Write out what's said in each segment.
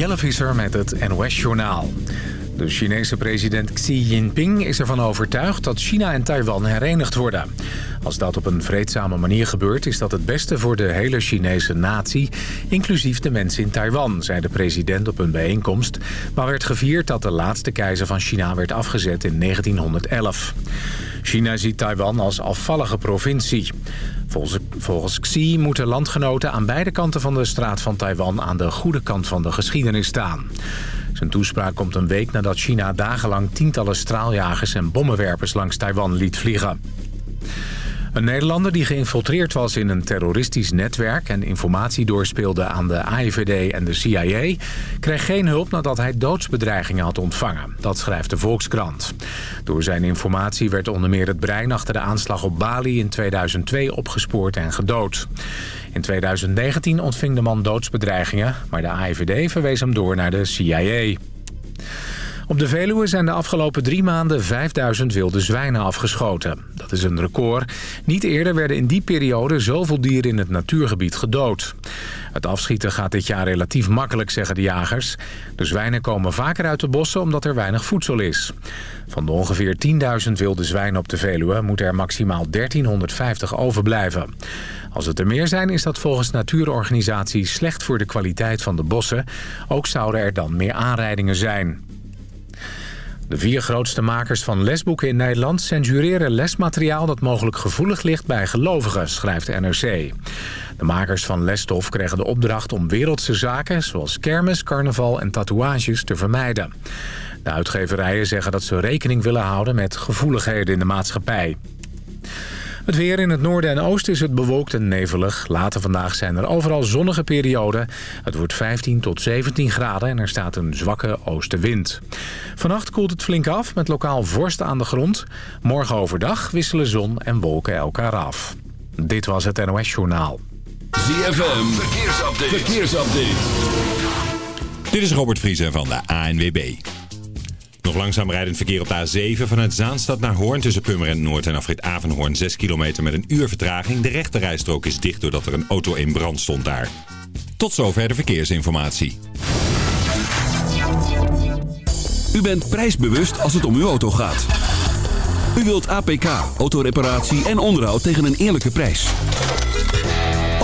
Jelle Visser met het NOS-journaal. De Chinese president Xi Jinping is ervan overtuigd dat China en Taiwan herenigd worden. Als dat op een vreedzame manier gebeurt, is dat het beste voor de hele Chinese natie... inclusief de mensen in Taiwan, zei de president op een bijeenkomst... waar werd gevierd dat de laatste keizer van China werd afgezet in 1911. China ziet Taiwan als afvallige provincie. Volgens, volgens Xi moeten landgenoten aan beide kanten van de straat van Taiwan... aan de goede kant van de geschiedenis staan. Zijn toespraak komt een week nadat China dagenlang tientallen straaljagers en bommenwerpers langs Taiwan liet vliegen. Een Nederlander die geïnfiltreerd was in een terroristisch netwerk... en informatie doorspeelde aan de AIVD en de CIA... kreeg geen hulp nadat hij doodsbedreigingen had ontvangen. Dat schrijft de Volkskrant. Door zijn informatie werd onder meer het brein achter de aanslag op Bali in 2002 opgespoord en gedood. In 2019 ontving de man doodsbedreigingen... maar de AIVD verwees hem door naar de CIA. Op de Veluwe zijn de afgelopen drie maanden 5000 wilde zwijnen afgeschoten. Dat is een record. Niet eerder werden in die periode zoveel dieren in het natuurgebied gedood. Het afschieten gaat dit jaar relatief makkelijk, zeggen de jagers. De zwijnen komen vaker uit de bossen omdat er weinig voedsel is. Van de ongeveer 10.000 wilde zwijnen op de Veluwe moeten er maximaal 1350 overblijven. Als het er meer zijn is dat volgens natuurorganisaties slecht voor de kwaliteit van de bossen. Ook zouden er dan meer aanrijdingen zijn. De vier grootste makers van lesboeken in Nederland censureren lesmateriaal dat mogelijk gevoelig ligt bij gelovigen, schrijft de NRC. De makers van lesstof kregen de opdracht om wereldse zaken zoals kermis, carnaval en tatoeages te vermijden. De uitgeverijen zeggen dat ze rekening willen houden met gevoeligheden in de maatschappij. Het weer in het noorden en oosten is het bewolkt en nevelig. Later vandaag zijn er overal zonnige perioden. Het wordt 15 tot 17 graden en er staat een zwakke oostenwind. Vannacht koelt het flink af met lokaal vorst aan de grond. Morgen overdag wisselen zon en wolken elkaar af. Dit was het NOS Journaal. ZFM, verkeersupdate. verkeersupdate. Dit is Robert Vriezen van de ANWB. Nog langzaam rijdend verkeer op de A7 vanuit Zaanstad naar Hoorn tussen Purmerend Noord en afrit Avenhoorn 6 kilometer met een uur vertraging. De rechterrijstrook is dicht doordat er een auto in brand stond daar. Tot zover de verkeersinformatie. U bent prijsbewust als het om uw auto gaat. U wilt APK, autoreparatie en onderhoud tegen een eerlijke prijs.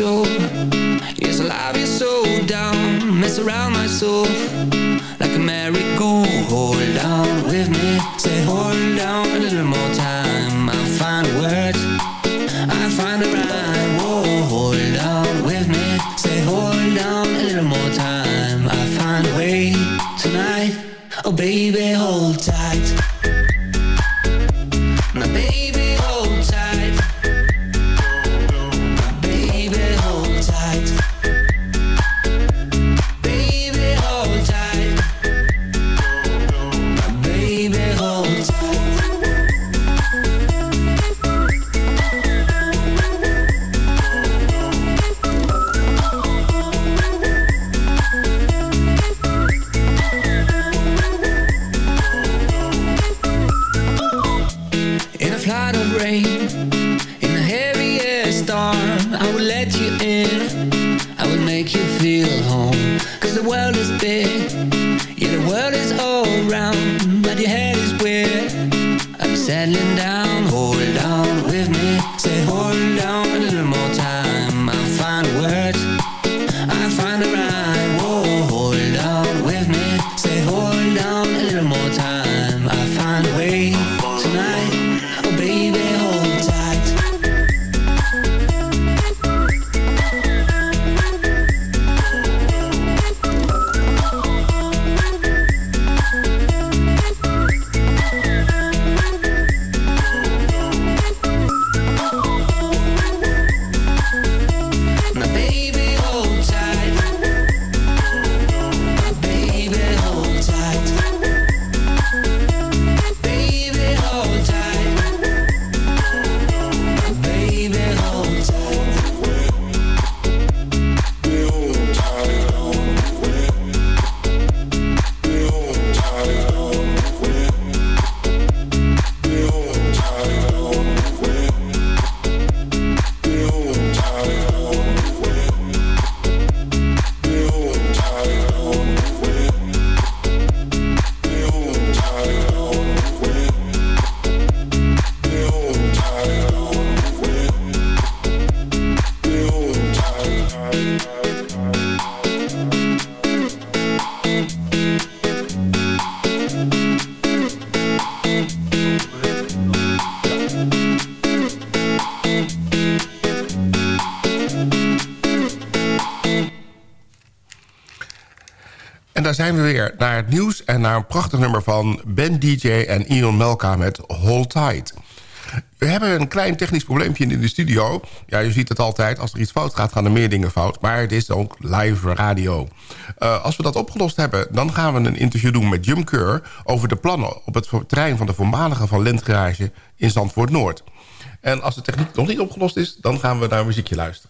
So, daar zijn we weer. Naar het nieuws en naar een prachtig nummer van Ben DJ en Ion Melka met Hold Tight. We hebben een klein technisch probleempje in de studio. Ja, je ziet het altijd. Als er iets fout gaat, gaan er meer dingen fout. Maar het is ook live radio. Eh, als we dat opgelost hebben, dan gaan we een interview doen met Jim Keur... over de plannen op het terrein van de voormalige Van Lentgarage in Zandvoort-Noord. En als de techniek nog niet opgelost is, dan gaan we naar muziekje luisteren.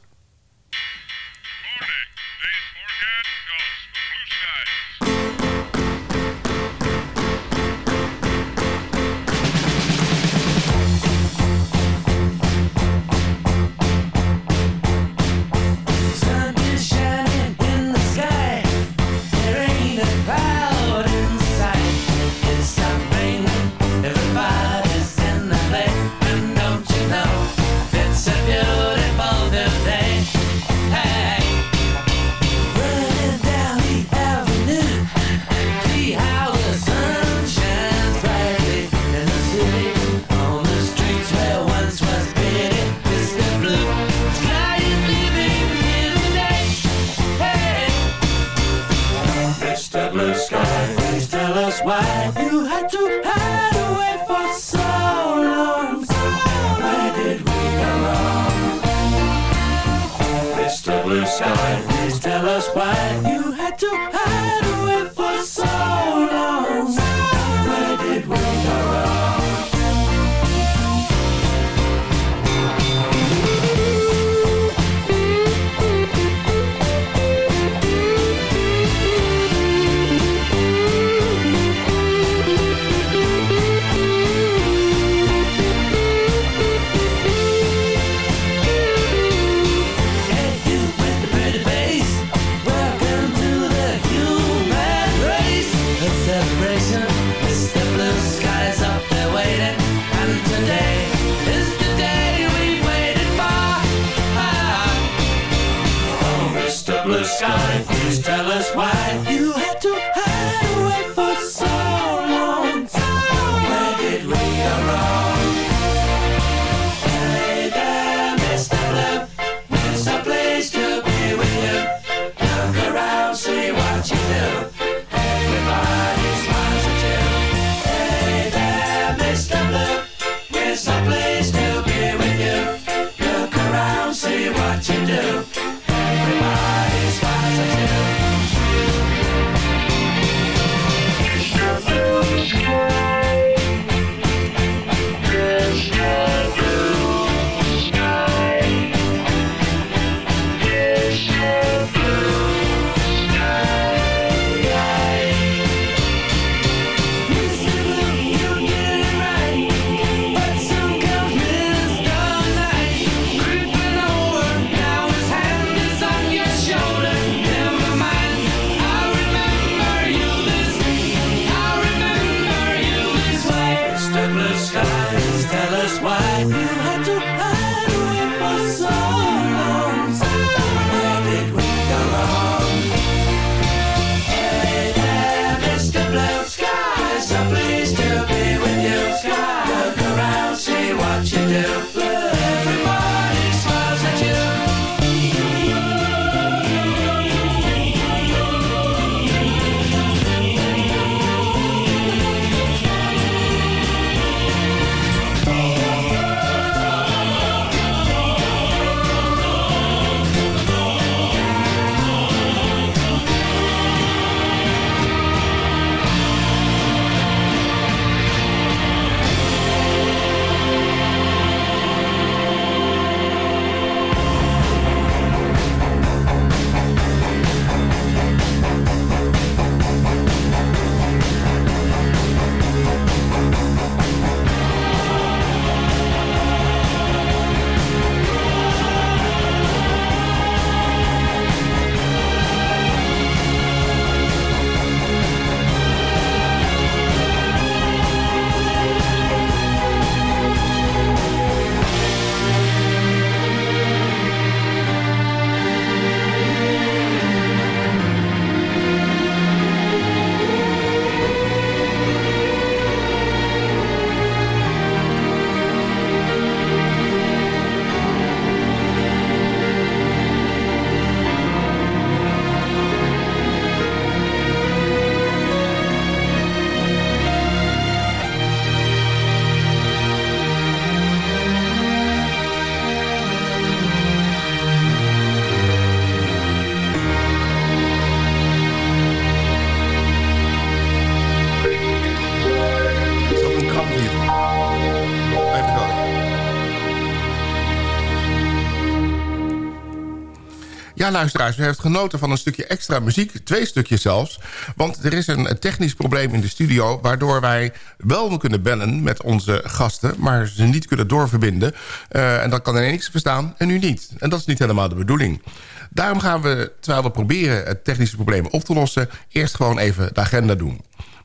Ja, luisteraars, u heeft genoten van een stukje extra muziek. Twee stukjes zelfs. Want er is een technisch probleem in de studio... waardoor wij wel kunnen bellen met onze gasten... maar ze niet kunnen doorverbinden. Uh, en dan kan er niks verstaan en u niet. En dat is niet helemaal de bedoeling. Daarom gaan we, terwijl we proberen het technische probleem op te lossen... eerst gewoon even de agenda doen.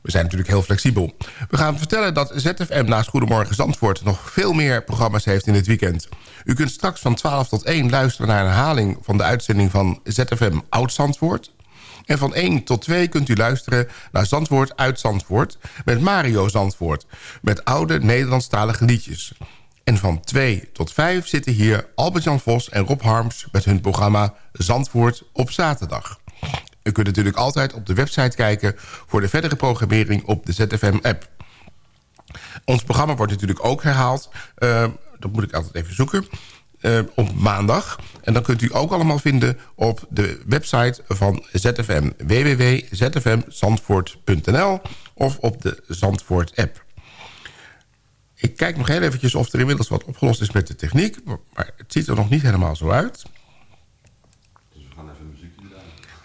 We zijn natuurlijk heel flexibel. We gaan vertellen dat ZFM naast Goedemorgen Zandvoort... nog veel meer programma's heeft in het weekend. U kunt straks van 12 tot 1 luisteren naar een herhaling... van de uitzending van ZFM Oud Zandvoort. En van 1 tot 2 kunt u luisteren naar Zandvoort uit Zandvoort... met Mario Zandvoort, met oude Nederlandstalige liedjes. En van 2 tot 5 zitten hier Albert-Jan Vos en Rob Harms... met hun programma Zandvoort op zaterdag. U kunt natuurlijk altijd op de website kijken... voor de verdere programmering op de ZFM-app. Ons programma wordt natuurlijk ook herhaald. Uh, dat moet ik altijd even zoeken. Uh, op maandag. En dan kunt u ook allemaal vinden op de website van ZFM. www.zfmzandvoort.nl of op de Zandvoort-app. Ik kijk nog heel eventjes of er inmiddels wat opgelost is met de techniek. Maar het ziet er nog niet helemaal zo uit.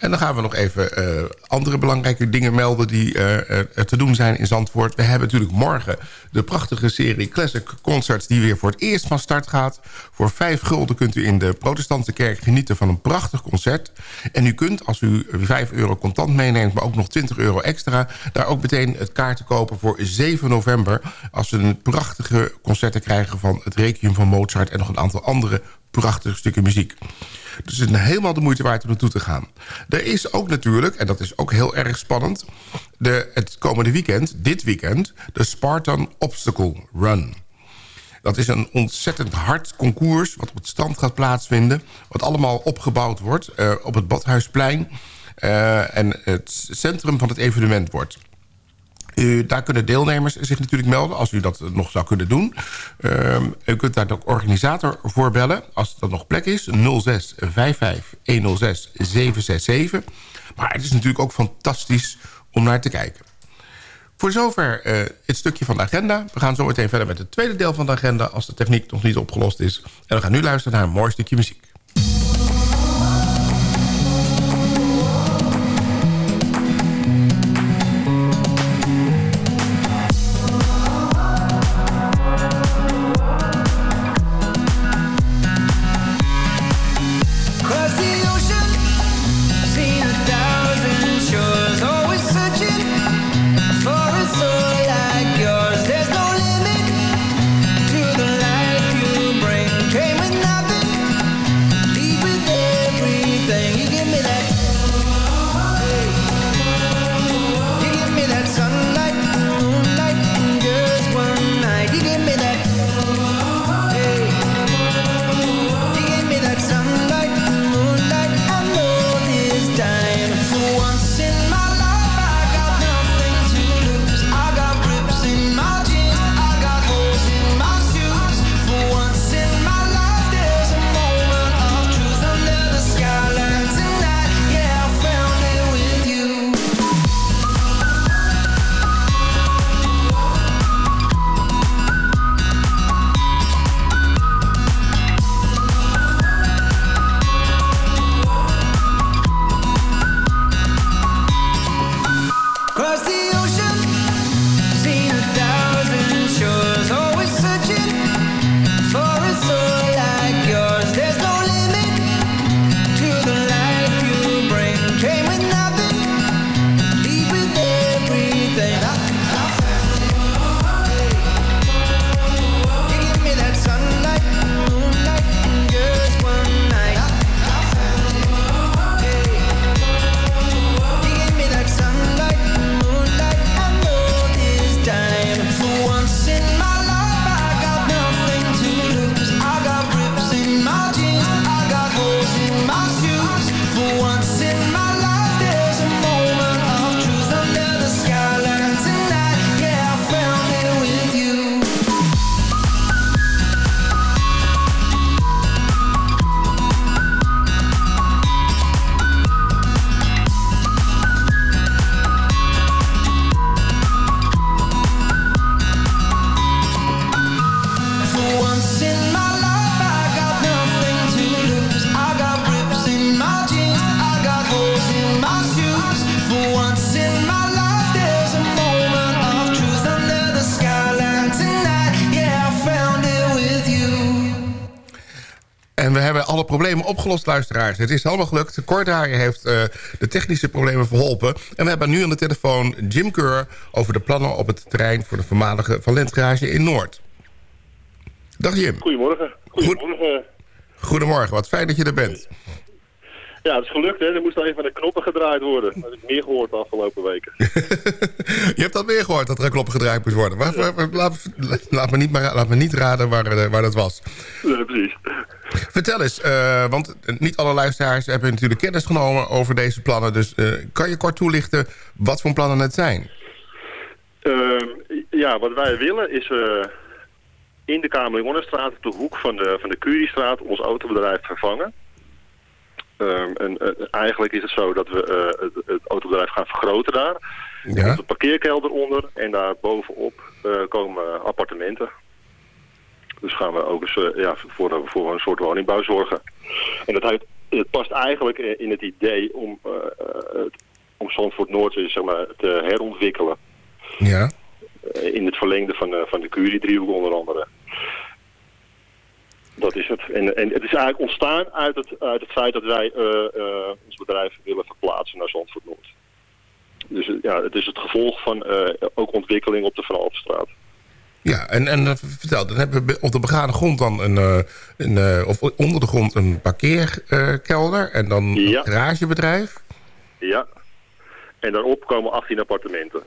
En dan gaan we nog even uh, andere belangrijke dingen melden... die uh, er te doen zijn in Zandvoort. We hebben natuurlijk morgen de prachtige serie Classic Concerts... die weer voor het eerst van start gaat. Voor vijf gulden kunt u in de protestantse kerk genieten van een prachtig concert. En u kunt, als u 5 euro contant meeneemt... maar ook nog 20 euro extra... daar ook meteen het kaarten kopen voor 7 november... als we een prachtige concerten krijgen van het Requiem van Mozart... en nog een aantal andere prachtige stukken muziek. Dus het is helemaal de moeite waard om naartoe te gaan. Er is ook natuurlijk, en dat is ook heel erg spannend... De, het komende weekend, dit weekend, de Spartan Obstacle Run. Dat is een ontzettend hard concours wat op het strand gaat plaatsvinden. Wat allemaal opgebouwd wordt uh, op het Badhuisplein. Uh, en het centrum van het evenement wordt. Uh, daar kunnen deelnemers zich natuurlijk melden, als u dat nog zou kunnen doen. Uh, u kunt daar de organisator voor bellen, als er nog plek is. 06 55 106 767. Maar het is natuurlijk ook fantastisch om naar te kijken. Voor zover uh, het stukje van de agenda. We gaan zo meteen verder met het tweede deel van de agenda... als de techniek nog niet opgelost is. En we gaan nu luisteren naar een mooi stukje muziek. Opgelost, luisteraars. Het is allemaal gelukt. Kordraaier heeft eh, de technische problemen verholpen. En we hebben nu aan de telefoon Jim Keur... over de plannen op het terrein voor de voormalige Valentgarage in Noord. Dag Jim. Goedemorgen. Goedemorgen. Goedemorgen, wat fijn dat je er bent. Ja, het is gelukt hè. Er moest al even de knoppen gedraaid worden. Dat heb ik meer gehoord de afgelopen weken. Je hebt dat weer gehoord, dat er een knoppen gedraaid moest worden. Maar, maar- maar laat, laat me niet, maar, laat me niet raden waar, eh, waar dat was. Ja, precies. Vertel eens, eh, want niet alle luisteraars hebben natuurlijk kennis genomen over deze plannen. Dus eh, kan je kort toelichten wat voor plannen het zijn? Ehm, ja, wat wij willen is eh, in de Kamerlingonnenstraat op de hoek van de, van de Curiestraat ons autobedrijf vervangen. Ehm, en, eh, eigenlijk is het zo dat we eh, het, het autobedrijf gaan vergroten daar. Er Ja? komt een parkeerkelder onder en daar bovenop eh, komen appartementen. Dus gaan we ook eens ja, voor, voor een soort woningbouw zorgen. En dat heeft, het past eigenlijk in het idee om, eh, het- om Zandvoort Noord zeg maar, te herontwikkelen. Ja? In het verlengde van, van de Curie-driehoek onder andere. Dat is het. En, en het is eigenlijk ontstaan uit het, uit het feit dat wij eh, eh, ons bedrijf willen verplaatsen naar Zandvoort Noord. Dus eh, ja, het is het gevolg van ook ontwikkeling op de Van. Ja, en, en vertel, dan hebben we op de begane grond dan een, een of onder de grond een parkeerkelder en dan Ja. een garagebedrijf. Ja. En daarop komen 18 appartementen.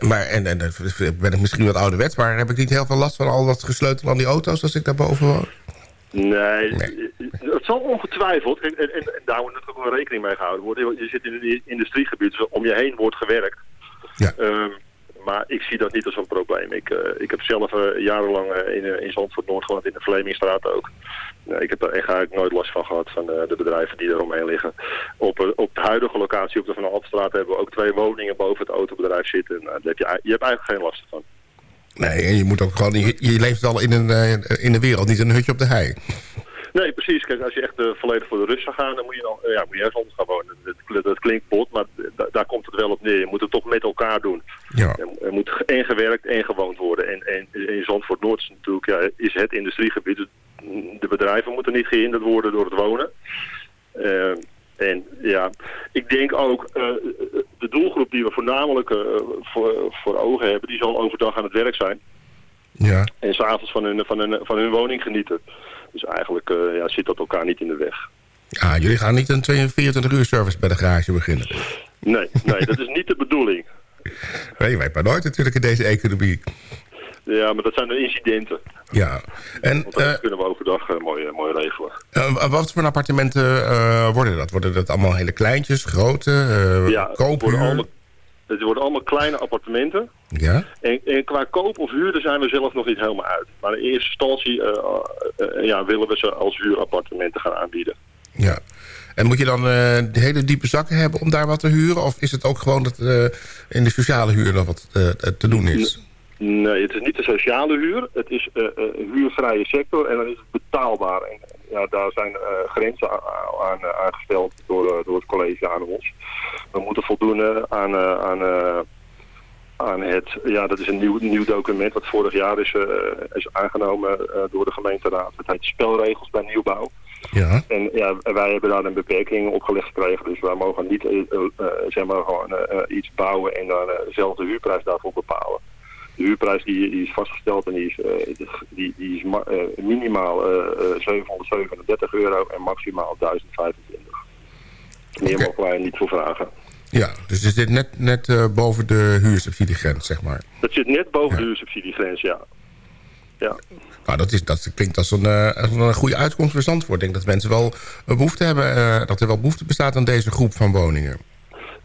Maar, en, en ben ik misschien wat ouderwets, maar heb ik niet heel veel last van al dat gesleutel aan die auto's als ik daar boven woon? Nee, Nee. het zal ongetwijfeld, en, en, daar moet natuurlijk ook wel rekening mee gehouden worden. Je zit in een industriegebied, dus om je heen wordt gewerkt. Ja. Ehm, maar ik zie dat niet als een probleem. Ik, eh, ik heb zelf eh, jarenlang eh, in, in Zandvoort Noord gewoond, in de Vlemingstraat ook. Ik heb daar echt eigenlijk nooit last van gehad, van de bedrijven die eromheen liggen. Op, op de huidige locatie op de Van Alphenstraat hebben we ook twee woningen boven het autobedrijf zitten. Nou, daar heb je, je hebt eigenlijk geen last van. Nee, en je moet ook gewoon, je, je leeft al in een, in de wereld, niet in een hutje op de hei. Nee, precies. Kijk, als je echt eh, volledig voor de rust zou gaan, dan moet je, dan, eh, ja, moet je ergens anders gaan wonen. Dat, dat klinkt bot, maar da- daar komt het wel op neer. Je moet het toch met elkaar doen. Ja. Er, er moet en gewerkt en gewoond worden. En, en in Zandvoort Noord is natuurlijk ja, is het industriegebied. Dus de bedrijven moeten niet gehinderd worden door het wonen. Eh, en ja, ik denk ook, eh, de doelgroep die we voornamelijk voor, voor ogen hebben, die zal overdag aan het werk zijn. Ja. En s'avonds van hun, van, hun, van hun woning genieten. Dus eigenlijk eh, ja, zit dat elkaar niet in de weg. Ah, jullie gaan niet een 24 uur service bij de garage beginnen. Nee, nee, dat is niet de bedoeling. Nee, je weet maar nooit natuurlijk in deze economie. Ja, maar dat zijn de incidenten. Ja. En Want dat eh, kunnen we overdag eh, mooi, mooi regelen. wat voor appartementen worden dat? Worden dat allemaal hele kleintjes, grote, eh Ja, koophuur? allemaal, het worden allemaal kleine appartementen. Ja? En, en qua koop of huur, daar zijn we zelf nog niet helemaal uit. Maar in eerste instantie eh, eh, ja, willen we ze als huurappartementen gaan aanbieden. Ja. En moet je dan eh, de hele diepe zakken hebben om daar wat te huren? Of is het ook gewoon dat eh, in de sociale huur nog wat eh, te doen is? Nee, het is niet de sociale huur. Het is eh, eh, huurvrije sector en dan is het betaalbaar. En ja, daar zijn eh, grenzen aan, aan, eh, aangesteld door, eh, door het college aan ons. We moeten voldoen eh, aan, eh, aan, eh, aan het... Ja, dat is een nieuw, nieuw document wat vorig jaar is, eh, is aangenomen eh, door de gemeenteraad. Het heet spelregels bij nieuwbouw. Ja. En ja, wij hebben daar een beperking opgelegd gekregen. Dus wij mogen niet eh, eh, eh, zeg maar gewoon eh, eh, iets bouwen en dan eh, zelf de huurprijs daarvoor bepalen. De huurprijs die, die is vastgesteld en die is, eh, die, die is eh, minimaal eh, eh, 737 euro en maximaal 1025. Meer mogen wij niet voor vragen. Ja, dus is dit net, net boven de huursubsidiegrens, zeg maar. Dat zit net boven Ja. de huursubsidiegrens, ja. Ja. Nou, dat, is, dat klinkt als een, als een goede uitkomst voor Zandvoort. Ik denk dat mensen wel eh, behoefte hebben, dat er wel behoefte bestaat aan deze groep van woningen.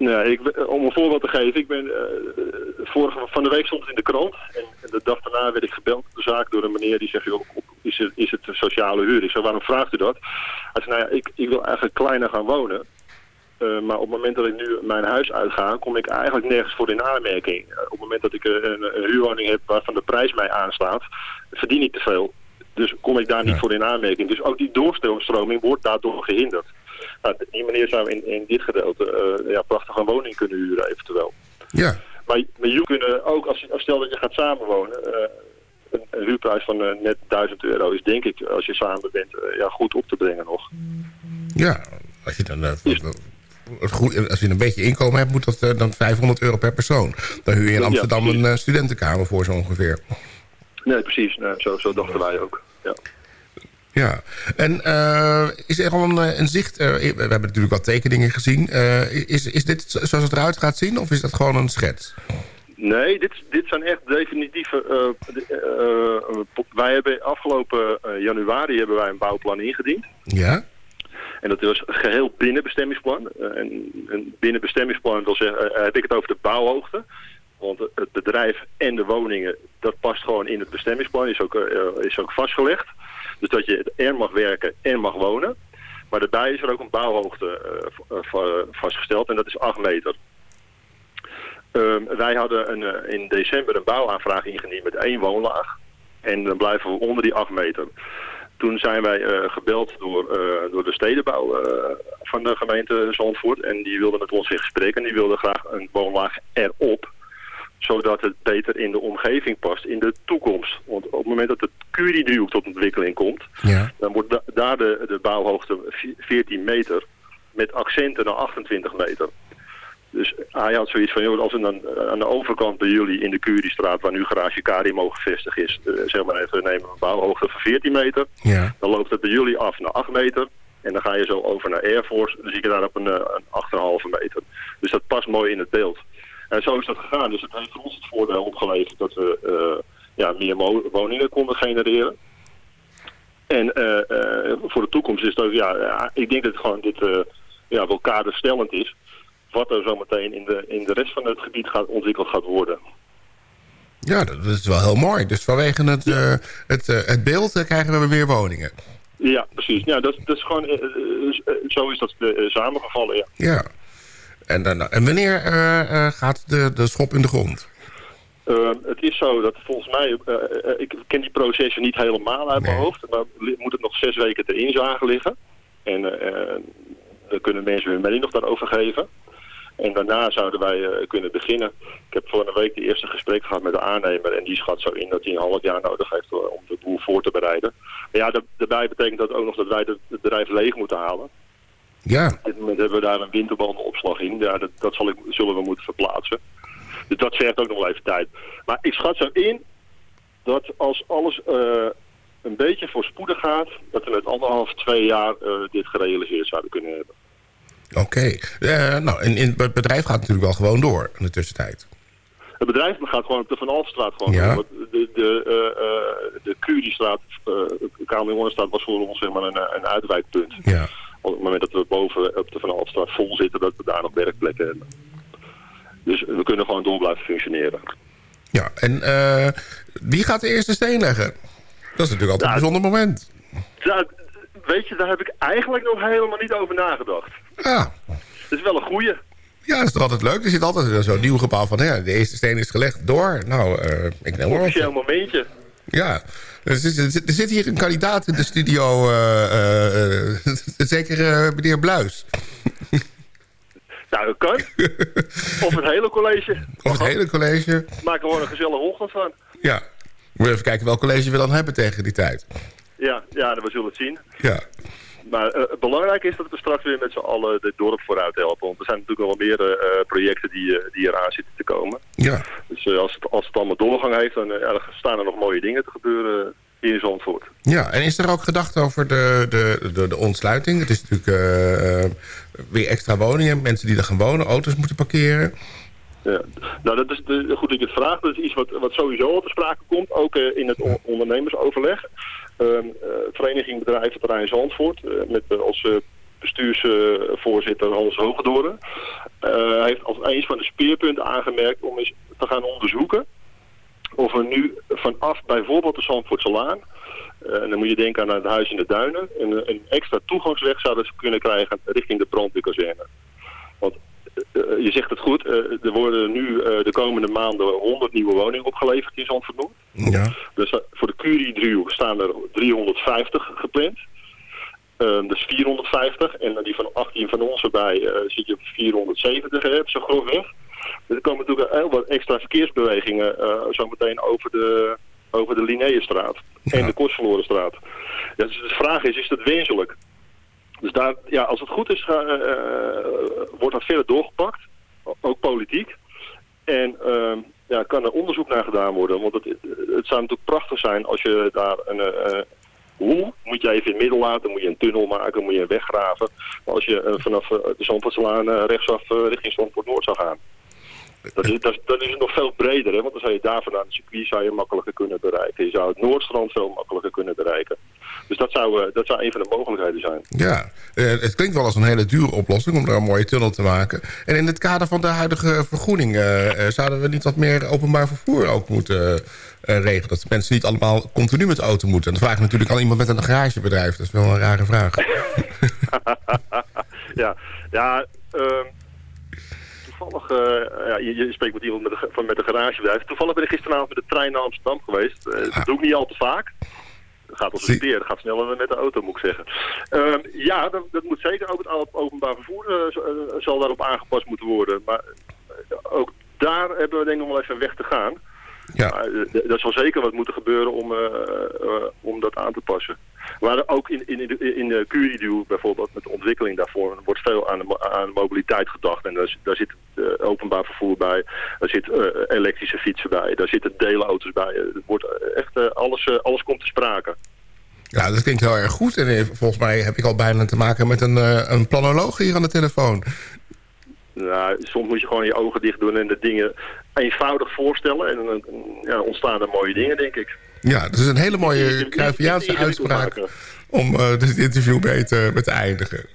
Nee, ik, ben- om een voorbeeld te geven, ik ben, eh, vorige, van de week stond het in de krant en, en de dag daarna werd ik gebeld op de zaak door een meneer die zegt, joh, is het, is het een sociale huur? Ik zei, waarom vraagt u dat? Hij zei, nou ja, ik, ik wil eigenlijk kleiner gaan wonen. Eh, maar op het moment dat ik nu mijn huis uitga, kom ik eigenlijk nergens voor in aanmerking. Eh, op het moment dat ik eh, een, een huurwoning heb waarvan de prijs mij aanslaat, verdien ik te veel. Dus kom ik daar niet voor in aanmerking. Dus ook die doorstroming wordt daardoor gehinderd. Nou, die meneer zou in, in dit gedeelte eh, ja, prachtig een woning kunnen huren eventueel. Ja, Maar, maar jullie kunnen ook, als, als stel dat je gaat samenwonen, eh, een, een huurprijs van eh, net 1000 euro is denk ik, als je samen bent, ja, goed op te brengen nog. Ja, als je dan... als je een beetje inkomen hebt, moet dat dan 500 euro per persoon. Dan huur je in Amsterdam een studentenkamer voor zo ongeveer. Nee, precies. Nee, zo, zo dachten wij ook. Ja. Ja, en eh, is er al een, eh, een zicht... eh, we hebben natuurlijk wat tekeningen gezien. Is, is dit zoals het eruit gaat zien of is dat gewoon een schets? Nee, dit, dit zijn echt definitieve... wij hebben afgelopen januari hebben wij een bouwplan ingediend. Ja? En dat was geheel binnen bestemmingsplan. En een binnen bestemmingsplan wil zeggen, heb ik het over de bouwhoogte. Want het bedrijf en de woningen, dat past gewoon in het bestemmingsplan. Is ook, is ook vastgelegd. Dus dat je er mag werken en mag wonen. Maar daarbij is er ook een bouwhoogte eh, va- vastgesteld. En dat is 8 meter. Ehm, wij hadden een, eh, in december een bouwaanvraag ingediend met één woonlaag. En dan blijven we onder die 8 meter. Toen zijn wij eh, gebeld door, eh, door de stedenbouw eh, van de gemeente Zandvoort. En die wilden met ons in gesprek en die wilden graag een woonlaag erop. Zodat het beter in de omgeving past in de toekomst. Want op het moment dat het Curie-driehoek tot ontwikkeling komt... Ja. dan wordt da- daar de, de bouwhoogte vi- 14 meter met accenten naar 28 meter. Dus hij had zoiets van, joh, als we dan eh, aan de overkant bij jullie in de Curiestraat, waar nu garage Karimo gevestigd is, eh, zeg maar even, nemen een bouwhoogte van 14 meter. Ja. Dan loopt het bij jullie af naar 8 meter. En dan ga je zo over naar Air Force. Dan zie je daar op een, eh, een 8,5 meter. Dus dat past mooi in het beeld. En zo is dat gegaan. Dus het heeft voor ons het voordeel opgeleverd dat we eh, ja, meer woningen konden genereren. En eh, eh, voor de toekomst is ook, ja, ik denk dat het gewoon dit ja, wel kaderstellend is. Wat er zometeen in de, in de rest van het gebied gaat, ontwikkeld gaat worden. Ja, dat is wel heel mooi. Dus vanwege het, het, het beeld krijgen we meer woningen. Ja, precies. Ja, dat, dat is gewoon, zo is dat samengevallen, ja. Ja. En, dan, en wanneer eh, eh, gaat de, de schop in de grond? Uh, het is zo dat volgens mij, uh, uh, ik ken die processen niet helemaal uit mijn Nee. hoofd, maar moet het nog zes weken ter inzage liggen. En uh, dan kunnen mensen hun mening nog daarover geven. En daarna zouden wij kunnen beginnen. Ik heb vorige week de eerste gesprek gehad met de aannemer en die schat zo in dat hij een half jaar nodig heeft om de boel voor te bereiden. Maar ja, daarbij betekent dat ook nog dat wij het bedrijf leeg moeten halen. Ja. Op dit moment hebben we daar een winterbandenopslag in. Ja, dat, dat zal ik, zullen we moeten verplaatsen. Dus dat vergt ook nog wel even tijd. Maar ik schat zo in dat als alles uh, een beetje voorspoedig gaat... dat we met anderhalf, twee jaar uh, dit gerealiseerd zouden kunnen hebben. Oké. Okay. Uh, nou, en, en het bedrijf gaat natuurlijk wel gewoon door in de tussentijd. Het bedrijf gaat gewoon op de Van Alphenstraat gewoon ja. door. De, de, de Curiestraat, de Kamerjongenstraat was voor ons zeg maar een, een uitwijkpunt. Ja. Op het moment dat we boven op de Van vol zitten... dat we daar nog werkplekken hebben. Dus we kunnen gewoon door blijven functioneren. Ja, en uh, wie gaat de eerste steen leggen? Dat is natuurlijk altijd een bijzonder moment. Weet je, daar heb ik eigenlijk nog helemaal niet over nagedacht. Ja. Dat is wel een goeie. Ja, dat is toch altijd leuk. Er zit altijd zo'n nieuw gebouw van... Ja, de eerste steen is gelegd door. Nou, uh, ik neem. Officieel momentje. Ja. Er zit, er, er hier een kandidaat in de studio. Uh, zeker meneer Bluis. Nou, dat kan. of het hele college. Of het hele college. Maak er gewoon een gezellige ochtend van. Ja. We even kijken welk college we dan hebben tegen die tijd. Ja, ja we zullen het zien. Ja. Maar uh, het belangrijke is dat we straks weer met z'n allen het dorp vooruit helpen. Want er zijn natuurlijk wel meer uh, projecten die, die eraan zitten te komen. Ja. Dus als, het, als het allemaal doorgang heeft, dan, staan er nog mooie dingen te gebeuren hier in Zandvoort. Ja, en is er ook gedacht over de, de, de, de ontsluiting? Het is natuurlijk weer extra woningen, mensen die er gaan wonen, auto's moeten parkeren. Ja, nou dat is de, goed dat je het vraagt. Dat is iets wat, wat sowieso al te sprake komt, ook uh, in het ondernemersoverleg. Uh, uh, Vereniging Bedrijventerrein Zandvoort, uh, met als bestuursvoorzitter Hans Hogedoren, heeft als een van de speerpunten aangemerkt om eens te gaan onderzoeken of we nu vanaf bijvoorbeeld de Zandvoortselaan, en dan moet je denken aan het huis in de duinen, een, een extra toegangsweg zouden kunnen krijgen richting de brandweerkazerne. Want je zegt het goed, uh, er worden nu uh, de komende maanden 100 nieuwe woningen opgeleverd in Zandvoort Noord. Ja. Dus voor de Curie-driehoek staan er 350 gepland. Uh, dus 450. En die van 18 van ons erbij zit je op 470, hè, zo grofweg. Er komen natuurlijk heel wat extra verkeersbewegingen zometeen over de, over de Linnaeusstraat en de Kostverlorenstraat. Ja, dus de vraag is, is dat wenselijk? Dus daar, ja, als het goed is, eh, eh, wordt dat verder doorgepakt, ook politiek. En ehm, ja, kan er onderzoek naar gedaan worden. Want het, het zou natuurlijk prachtig zijn als je daar een... eh, hoe moet je even in het midden laten, moet je een tunnel maken, moet je een weg graven. Als je vanaf de Zandvoortslaan rechtsaf richting Zandvoort Noord zou gaan. Dat is, dat, is- dan is het nog veel breder, hè? want dan zou je daar vandaan het circuit zou je makkelijker kunnen bereiken. Je zou het Noordstrand veel makkelijker kunnen bereiken. Dus dat zou, eh, dat zou een van de mogelijkheden zijn. Ja, eh, het klinkt wel als een hele dure oplossing om daar een mooie tunnel te maken. En in het kader van de huidige vergroening... eh, zouden we niet wat meer openbaar vervoer ook moeten eh, regelen? Dat mensen niet allemaal continu met de auto moeten. En dat vraag ik natuurlijk aan iemand met een garagebedrijf. Dat is wel een rare vraag. ja, ja ehm, toevallig, eh, ja, je, je spreekt met iemand met een, van, met een garagebedrijf. Toevallig ben ik gisteravond met de trein naar Amsterdam geweest. Eh, Dat doe ik niet al te vaak. Dat gaat als een dat gaat sneller dan met de auto, moet ik zeggen. Ehm, ja, dat, dat moet zeker. Ook het openbaar vervoer eh, zal daarop aangepast moeten worden. Maar ook daar hebben we denk ik nog wel even weg te gaan. Ja. Maar, er zal zeker wat moeten gebeuren om, om dat aan te passen. Maar ook in, in, in de, in de Curidu bijvoorbeeld, met de ontwikkeling daarvoor, wordt veel aan de, aan de mobiliteit gedacht. En daar, zit- daar zit eh, openbaar vervoer bij, daar zit eh, elektrische fietsen bij, daar zitten deelauto's bij. Eh, Het wordt echt, alles, alles komt te sprake. Ja, dat klinkt heel erg goed. En volgens mij heb ik al bijna te maken met een, een planoloog hier aan de telefoon. Nou, soms moet je gewoon je ogen dicht doen en de dingen eenvoudig voorstellen. En dan ja, ontstaan er mooie dingen, denk ik. Ja, dat is een hele mooie Cruyffiaanse uitspraak... om eh, dit interview mee te, eindigen.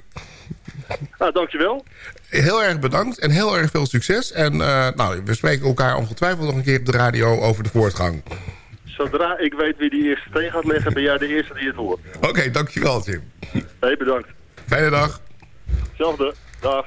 Nou, dankjewel. Heel erg bedankt en heel erg veel succes. En eh, nou, we spreken elkaar ongetwijfeld nog een keer op de radio over de voortgang. Zodra ik weet wie die eerste steen gaat leggen, ben jij de eerste die het hoort. Oké, dankjewel Tim. Hey, bedankt. Fijne dag. Hetzelfde. Dag.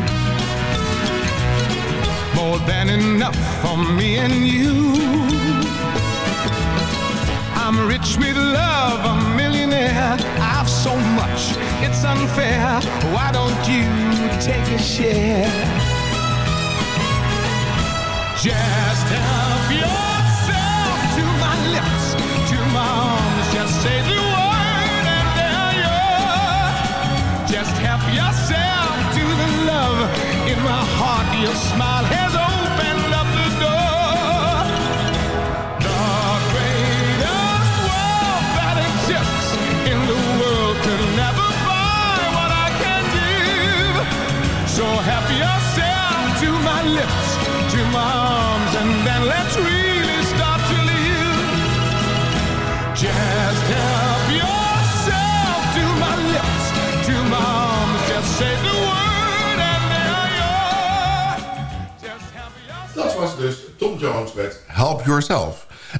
More than enough for me and you. I'm rich with love, a millionaire. I've so much, it's unfair. Why don't you take a share? Just help yourself to my lips, to my arms. Just say the word and they're yours. Just help yourself love in my heart. Your smile has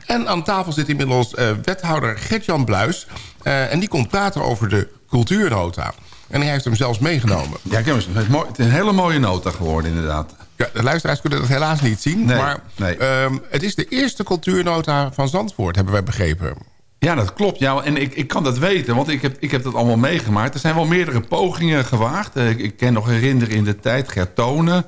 En aan tafel zit inmiddels eh, wethouder Gert-Jan Bluis. eh, en die komt praten over de cultuurnota. En hij heeft hem zelfs meegenomen. Ja, ik heb het is mooi- het is een hele mooie nota geworden, inderdaad. Ja, de luisteraars kunnen dat helaas niet zien. Nee, maar nee. ehm, het is de eerste cultuurnota van Zandvoort, hebben wij begrepen. Ja, dat klopt. Ja, en ik, ik kan dat weten, want ik heb, ik heb dat allemaal meegemaakt. Er zijn wel meerdere pogingen gewaagd. Eh, Ik, ik ken nog herinneren in de tijd Gert Tonen.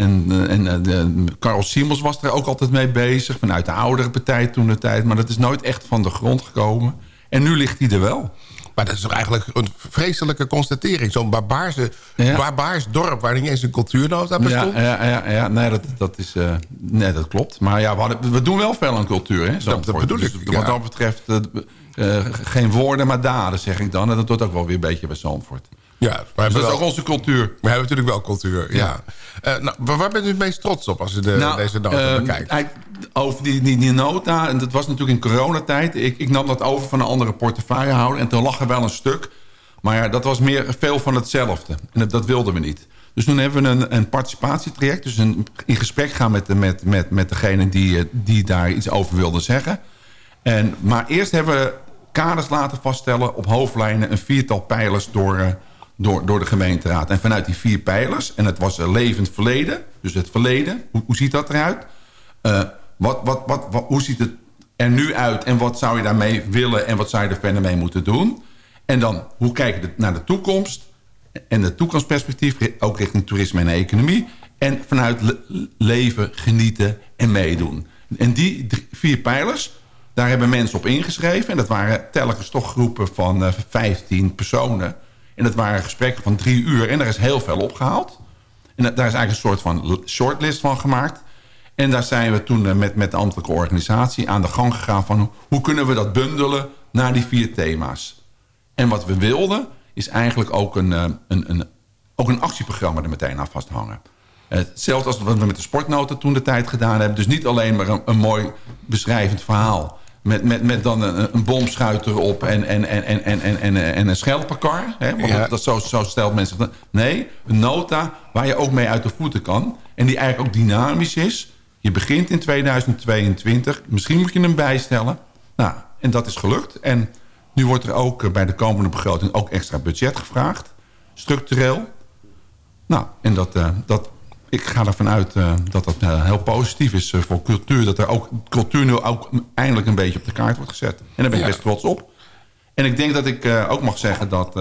En, eh, en eh, de, Karel Simons was er ook altijd mee bezig. Vanuit de oudere partij toen de tijd. Maar dat is nooit echt van de grond gekomen. En nu ligt hij er wel. Maar dat is toch eigenlijk een vreselijke constatering. Zo'n barbaarse, Ja. barbaars dorp waar niet eens een cultuurnota bestond. Ja, ja, ja, ja. Nee, dat, dat is, eh, nee, dat klopt. Maar ja, we, hadden- we doen wel veel aan cultuur, hè? Zandvoort. bedoel Dus ik, Wat dat betreft, geen woorden, maar daden, zeg ik dan. En dat doet ook wel weer een beetje bij Zandvoort. Ja, we Dus hebben, dat is wel, ook onze cultuur. we hebben natuurlijk wel cultuur. Ja. Eh, nou, waar bent u het meest trots op als u de, Nou, deze nota eh, bekijkt? hij- over die, die, die nota, en dat was natuurlijk in coronatijd. Ik, ik nam dat over van een andere portefeuillehouder. En toen lag er wel een stuk. Maar ja, dat was meer veel van hetzelfde. En dat, dat wilden we niet. Dus toen hebben we een, een participatietraject. Dus een, in gesprek gaan met, de- met, met, met degene die, eh, die daar iets over wilde zeggen. En, maar eerst hebben we kaders laten vaststellen op hoofdlijnen... een viertal pijlers door, eh, door, door de gemeenteraad. En vanuit die vier pijlers, en het was een levend verleden... dus het verleden, hoe, hoe ziet dat eruit? Eh, wat, wat, wat, wat, hoe ziet het er nu uit en wat zou je daarmee willen... en wat zou je er verder mee moeten doen? En dan, hoe kijk je naar de toekomst... en het toekomstperspectief, ook richting toerisme en economie... en vanuit le- leven, genieten en meedoen. En die vier pijlers, daar hebben mensen op ingeschreven. En dat waren telkens toch groepen van eh 15 personen. En dat waren gesprekken van drie uur. En daar is heel veel opgehaald. En da- daar is eigenlijk een soort van shortlist van gemaakt. En daar zijn we toen eh, met, met de ambtelijke organisatie aan de gang gegaan... van hoe, hoe kunnen we dat bundelen naar die vier thema's. En wat we wilden is eigenlijk ook een, eh, een, een, ook een actieprogramma er meteen aan vasthangen. Eh, Hetzelfde als wat we met de sportnota toen de tijd gedaan hebben. Dus niet alleen maar een, een mooi beschrijvend verhaal... Met, met, met dan een, een bomschuit erop en, en, en, en, en, en, en, en een schelpenkar. Hè? Want Ja. dat, zo, zo stelt mensen. Nee, een nota waar je ook mee uit de voeten kan. En die eigenlijk ook dynamisch is. Je begint in 2022. Misschien moet je hem bijstellen. Nou, en dat is gelukt. En nu wordt er ook eh, bij de komende begroting ook extra budget gevraagd. Structureel. Nou, en dat, eh, dat, ik ga ervan uit eh, dat dat eh, heel positief is eh, voor cultuur. Dat er ook cultuur nu ook eindelijk een beetje op de kaart wordt gezet. En daar ben ik Ja. best trots op. En ik denk dat ik ook mag zeggen dat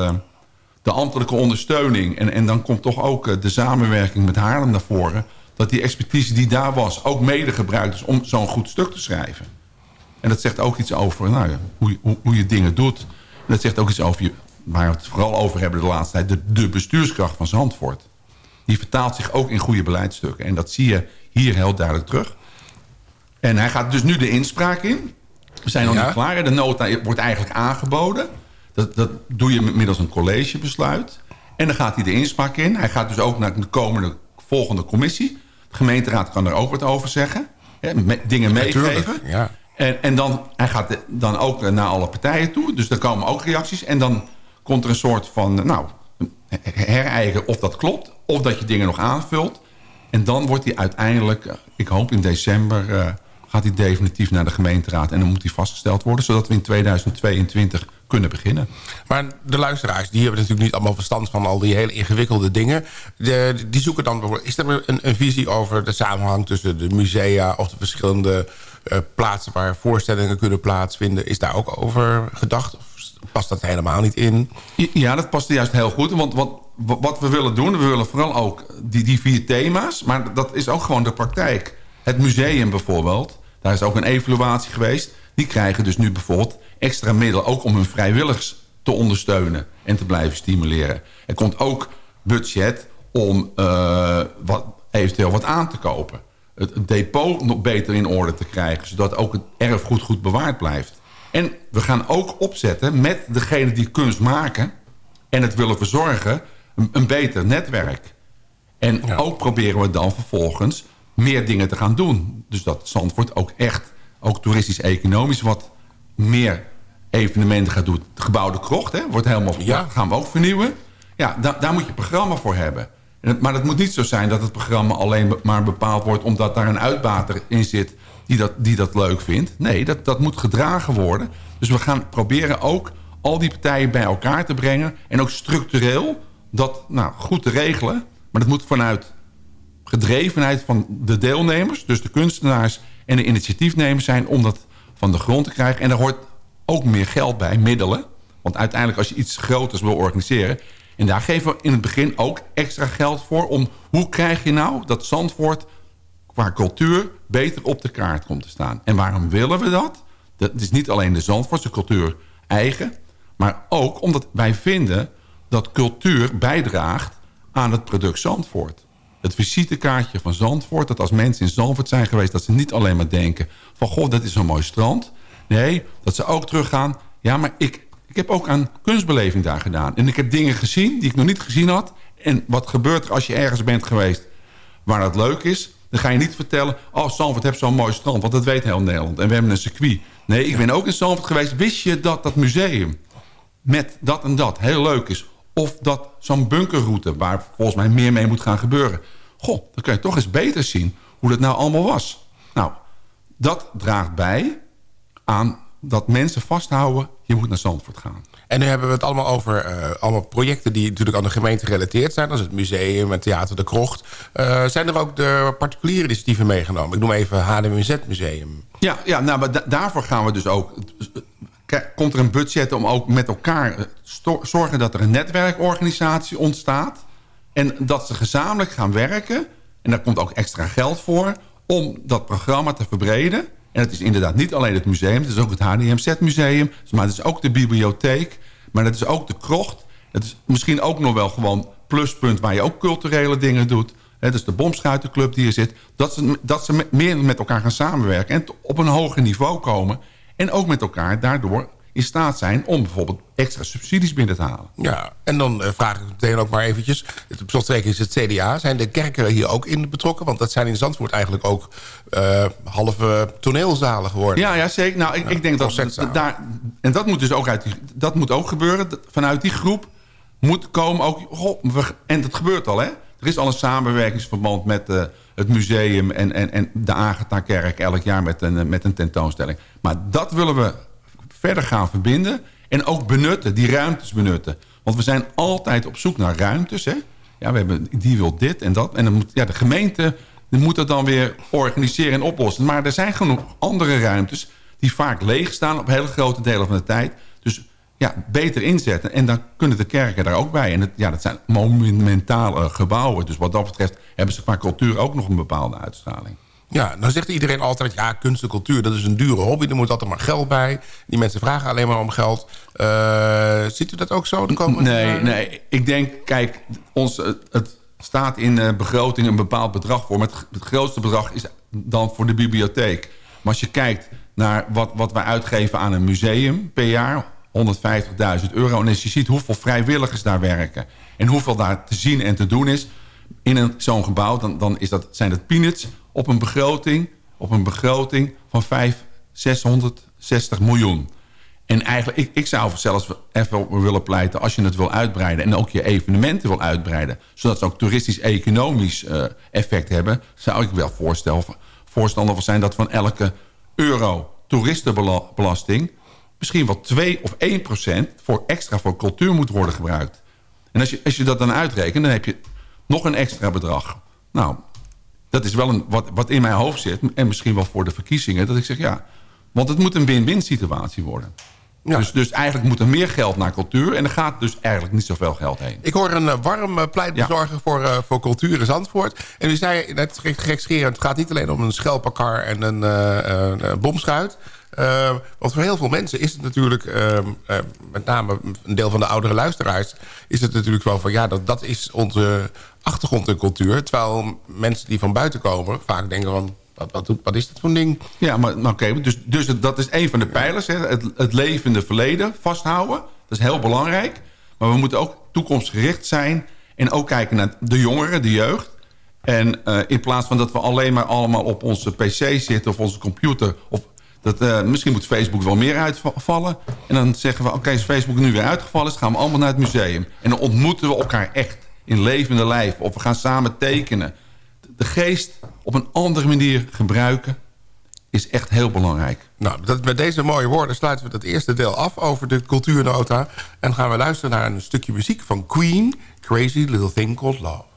de ambtelijke ondersteuning... En, en dan komt toch ook de samenwerking met Haarlem naar voren... dat die expertise die daar was ook mede gebruikt is om zo'n goed stuk te schrijven. En dat zegt ook iets over nou hoe, je, hoe, hoe je dingen doet. En dat zegt ook iets over je, waar we het vooral over hebben de laatste tijd... de, de bestuurskracht van Zandvoort. Die vertaalt zich ook in goede beleidsstukken. En dat zie je hier heel duidelijk terug. En hij gaat dus nu de inspraak in. We zijn nog Ja. niet klaar. De nota wordt eigenlijk aangeboden. Dat, dat doe je middels een collegebesluit. En dan gaat hij de inspraak in. Hij gaat dus ook naar de komende volgende commissie. De gemeenteraad kan er ook wat over zeggen. Hè, me- dingen meegeven. Ja. En, en dan, hij gaat de- dan ook naar alle partijen toe. Dus daar komen ook reacties. En dan komt er een soort van, nou, herijgen of dat klopt. Of dat je dingen nog aanvult. En dan wordt hij uiteindelijk, eh, ik hoop in december... eh, gaat hij definitief naar de gemeenteraad. En dan moet hij vastgesteld worden... zodat we in 2022 kunnen beginnen. Maar de luisteraars, die hebben natuurlijk niet allemaal verstand van al die hele ingewikkelde dingen. De, die zoeken dan bijvoorbeeld, is er een, een visie over de samenhang tussen de musea of de verschillende eh, plaatsen waar voorstellingen kunnen plaatsvinden? Is daar ook over gedacht? Of past dat helemaal niet in? Ja, dat past juist heel goed. Want wat, wat we willen doen, we willen vooral ook die, die vier thema's. Maar dat is ook gewoon de praktijk. Het museum bijvoorbeeld, daar is ook een evaluatie geweest. Die krijgen dus nu bijvoorbeeld extra middelen... ook om hun vrijwilligers te ondersteunen en te blijven stimuleren. Er komt ook budget om eh, wat, eventueel wat aan te kopen. Het, depot nog beter in orde te krijgen... zodat ook het erfgoed goed bewaard blijft. En we gaan ook opzetten met degene die kunst maken... en het willen verzorgen, een, beter netwerk. En ook proberen we dan vervolgens meer dingen te gaan doen. Dus dat Zandvoort ook echt, ook toeristisch-economisch... wat meer evenementen gaat doen. De Krocht hè, wordt helemaal Ja. gaan we ook vernieuwen. Ja, da- daar moet je programma voor hebben. En het- maar het moet niet zo zijn dat het programma alleen maar bepaald wordt... omdat daar een uitbater in zit die dat, die dat leuk vindt. Nee, dat, dat moet gedragen worden. Dus we gaan proberen ook al die partijen bij elkaar te brengen... en ook structureel dat nou, goed te regelen. Maar dat moet vanuit gedrevenheid van de deelnemers... dus de kunstenaars en de initiatiefnemers zijn... om dat van de grond te krijgen. En daar hoort ook meer geld bij, middelen. Want uiteindelijk als je iets groters wil organiseren... en daar geven we in het begin ook extra geld voor... om hoe krijg je nou dat Zandvoort qua cultuur beter op de kaart komt te staan. En waarom willen we dat? Dat is niet alleen de Zandvoortse cultuur eigen... maar ook omdat wij vinden dat cultuur bijdraagt aan het product Zandvoort. Het visitekaartje van Zandvoort, dat als mensen in Zandvoort zijn geweest... dat ze niet alleen maar denken van, goh, dat is een mooi strand. Nee, dat ze ook teruggaan... ja, maar ik, ik heb ook aan kunstbeleving daar gedaan. En ik heb dingen gezien die ik nog niet gezien had. En wat gebeurt er als je ergens bent geweest waar dat leuk is... dan ga je niet vertellen, oh, Zandvoort heeft zo'n mooi strand... want dat weet heel Nederland. En we hebben een circuit. Nee, ik ben ook in Zandvoort geweest. Wist je dat dat museum met dat en dat heel leuk is... Of dat zo'n bunkerroute, waar volgens mij meer mee moet gaan gebeuren. Goh, dan kun je toch eens beter zien hoe dat nou allemaal was. Nou, dat draagt bij aan dat mensen vasthouden... je moet naar Zandvoort gaan. En nu hebben we het allemaal over eh, allemaal projecten... die natuurlijk aan de gemeente gerelateerd zijn. Is het museum, het theater De Krocht. Uh, zijn er ook de particuliere initiatieven meegenomen? Ik noem even HDMZ Museum. Ja, ja nou, maar da daarvoor gaan we dus ook komt er een budget om ook met elkaar eh, zorgen dat er een netwerkorganisatie ontstaat. En dat ze gezamenlijk gaan werken. En daar komt ook extra geld voor om dat programma te verbreden. En het is inderdaad niet alleen het museum. Het is ook het HDMZ-museum. Maar het is ook de bibliotheek. Maar het is ook de krocht. Het is misschien ook nog wel gewoon pluspunt... waar je ook culturele dingen doet. Het is de bomschuitenclub die er zit. Dat ze, dat ze meer met elkaar gaan samenwerken. En op een hoger niveau komen. En ook met elkaar daardoor in staat zijn om bijvoorbeeld extra subsidies binnen te halen. Ja, en dan uh, vraag ik meteen ook maar eventjes. Slot is het CDA. Zijn de kerken hier ook in betrokken? Want dat zijn in Zandvoort eigenlijk ook uh, halve toneelzalen geworden. Ja, ja zeker. Nou, ik, ja, ik denk dat daar... En dat moet dus ook uit die, dat moet ook gebeuren. Vanuit die groep moet komen ook... Goh, we, en dat gebeurt al, hè? Er is al een samenwerkingsverband met... Uh, het museum en, en, en de Agatha-kerk elk jaar met een, met een tentoonstelling. Maar dat willen we verder gaan verbinden en ook benutten, die ruimtes benutten. Want we zijn altijd op zoek naar ruimtes. Hè? Ja, we hebben, die wil dit en dat. En dan moet, ja, de gemeente moet dat dan weer organiseren en oplossen. Maar er zijn genoeg andere ruimtes die vaak leeg staan op hele grote delen van de tijd. Dus ja, beter inzetten. En dan kunnen de kerken daar ook bij. En het, ja, dat zijn monumentale gebouwen. Dus wat dat betreft hebben ze qua cultuur ook nog een bepaalde uitstraling. Ja, dan zegt iedereen altijd... ja, kunst en cultuur, dat is een dure hobby. Er moet altijd maar geld bij. Die mensen vragen alleen maar om geld. Uh, ziet u dat ook zo? nee, nee. Ik denk, kijk, ons, het staat in de begroting een bepaald bedrag voor. Maar het, het grootste bedrag is dan voor de bibliotheek. Maar als je kijkt naar wat, wat wij uitgeven aan een museum per jaar... 150.000 euro. En als je ziet hoeveel vrijwilligers daar werken... en hoeveel daar te zien en te doen is in zo'n gebouw... Dan, dan is dat, zijn dat peanuts op een begroting, op een begroting van 5, 660 miljoen. En eigenlijk, ik, ik zou zelfs even willen pleiten... als je het wil uitbreiden en ook je evenementen wil uitbreiden... zodat ze ook toeristisch-economisch uh, effect hebben... zou ik wel voorstel, voorstander van zijn dat van elke euro toeristenbelasting... misschien wel 2 of 1 procent voor extra voor cultuur moet worden gebruikt. En als je, als je dat dan uitrekent, dan heb je nog een extra bedrag. Nou, dat is wel een, wat, wat in mijn hoofd zit. En misschien wel voor de verkiezingen. Dat ik zeg ja. Want het moet een win-win situatie worden. Dus, dus eigenlijk moet er meer geld naar cultuur. En er gaat dus eigenlijk niet zoveel geld heen. Ik hoor een uh, warm uh, pleitbezorger ja. voor, uh, voor cultuur in Zandvoort. En u zei net gekscherend, het gaat niet alleen om een schelpakar en een, een bomschuit. Uh, want voor heel veel mensen is het natuurlijk, uh, uh, met name een deel van de oudere luisteraars... is het natuurlijk wel van ja, dat, dat is onze achtergrond en cultuur. Terwijl mensen die van buiten komen vaak denken van... Wat, wat, is dat voor een ding? Ja, maar, oké, dus, dus dat is een van de pijlers. Hè, het, het levende verleden vasthouden. Dat is heel belangrijk. Maar we moeten ook toekomstgericht zijn. En ook kijken naar de jongeren, de jeugd. En uh, in plaats van dat we alleen maar allemaal op onze pc zitten... of onze computer... Of dat, uh, misschien moet Facebook wel meer uitvallen. En dan zeggen we, oké, als Facebook nu weer uitgevallen is... gaan we allemaal naar het museum. En dan ontmoeten we elkaar echt in levende lijf. Of we gaan samen tekenen. De geest op een andere manier gebruiken. is echt heel belangrijk. Nou, dat, met deze mooie woorden sluiten we het eerste deel af over de cultuurnota. En gaan we luisteren naar een stukje muziek van Queen, Crazy Little Thing Called Love.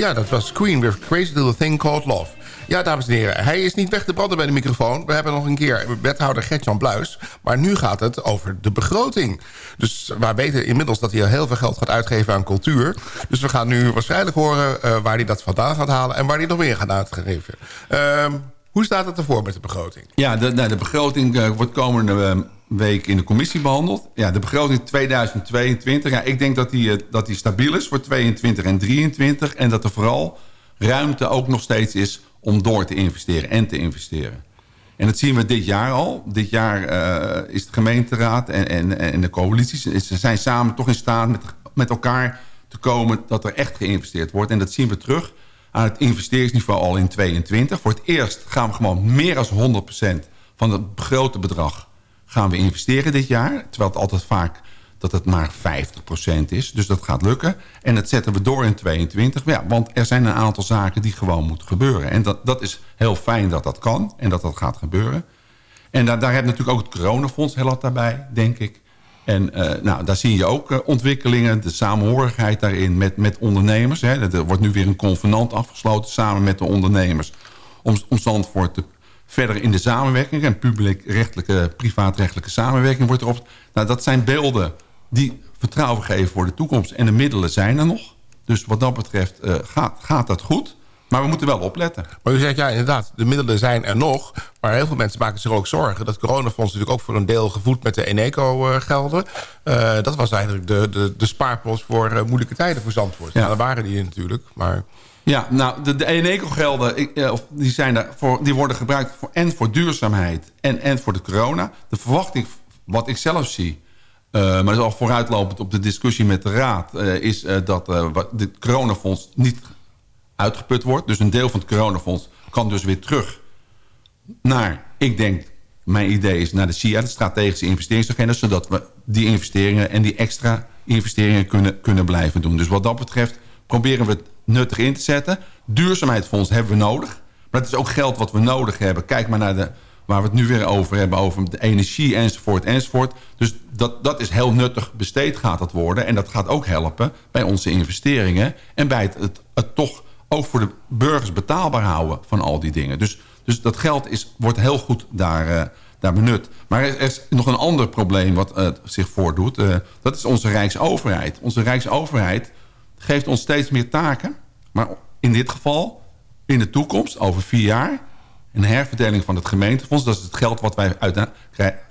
Ja, dat was Queen with Crazy Little Thing Called Love. Ja, dames en heren, hij is niet weg te branden bij de microfoon. We hebben nog een keer wethouder Gertjan Bluis. Maar nu gaat het over de begroting. Dus wij weten inmiddels dat hij heel veel geld gaat uitgeven aan cultuur. Dus we gaan nu waarschijnlijk horen eh, waar hij dat vandaan gaat halen... en waar hij nog meer gaat uitgeven. Ehm, hoe staat het ervoor met de begroting? Ja, de, nou, de begroting eh, wordt komende eh, week in de commissie behandeld. Ja, de begroting 2022, ja, ik denk dat die, eh, dat stabiel is voor 22 en 23. En dat er vooral ruimte ook nog steeds is om door te investeren en te investeren. En dat zien we dit jaar al. Dit jaar eh, is de gemeenteraad en, en, en de coalities... ze zijn samen toch in staat met, met elkaar te komen... dat er echt geïnvesteerd wordt. En dat zien we terug aan het investeringsniveau al in 22. Voor het eerst gaan we gewoon meer dan 100% van het begrote bedrag... gaan we investeren dit jaar. Terwijl het altijd vaak dat het maar 50% is. Dus dat gaat lukken. En dat zetten we door in 22. Ja, want er zijn een aantal zaken die gewoon moeten gebeuren. En dat, dat is heel fijn dat dat kan en dat dat gaat gebeuren. En daar, daar heb je natuurlijk ook het coronafonds heel wat daarbij, denk ik. En eh, nou, daar zie je ook eh, ontwikkelingen, de samenhorigheid daarin met, met ondernemers. Hè. Er wordt nu weer een convenant afgesloten samen met de ondernemers... om, om Zandvoort te, verder in de samenwerking... en publiek-rechtelijke, privaatrechtelijke samenwerking wordt erop... Nou, dat zijn beelden die vertrouwen geven voor de toekomst. En de middelen zijn er nog. Dus wat dat betreft eh, gaat, gaat dat goed. Maar we moeten wel opletten. Maar u zegt, ja, inderdaad, de middelen zijn er nog. Maar heel veel mensen maken zich ook zorgen. Dat coronafonds natuurlijk ook voor een deel gevoed met de Eneco-gelden. Eh, dat was eigenlijk de, de, de spaarpost voor eh, moeilijke tijden voor Zandvoort. Ja. daar waren die natuurlijk, maar... Ja, nou, de, de Eneco-gelden eh, die zijn voor, die worden gebruikt voor, en voor duurzaamheid en, en voor de corona. De verwachting, wat ik zelf zie... Uh, maar dat is al vooruitlopend op de discussie met de Raad... Uh, is dat het coronafonds niet uitgeput wordt. Dus een deel van het coronafonds kan dus weer terug naar... ik denk, mijn idee is naar de CIA, de strategische investeringsagenda... zodat we die investeringen en die extra investeringen kunnen, kunnen blijven doen. Dus wat dat betreft proberen we nuttig in te zetten. Duurzaamheidsfonds hebben we nodig. Maar het is ook geld wat we nodig hebben. Kijk maar naar de, waar we het nu weer over hebben... over de energie enzovoort enzovoort. Dus dat, dat is heel nuttig besteed gaat dat worden. En dat gaat ook helpen bij onze investeringen... en bij het, het, het toch ook voor de burgers betaalbaar houden van al die dingen. Dus, dus dat geld is, wordt heel goed daar, eh, daar benut. Maar er is nog een ander probleem wat eh, zich voordoet. Eh, dat is onze Rijksoverheid. Onze Rijksoverheid geeft ons steeds meer taken. Maar in dit geval, in de toekomst, over vier jaar... een herverdeling van het gemeentefonds... dat is het geld wat wij uit,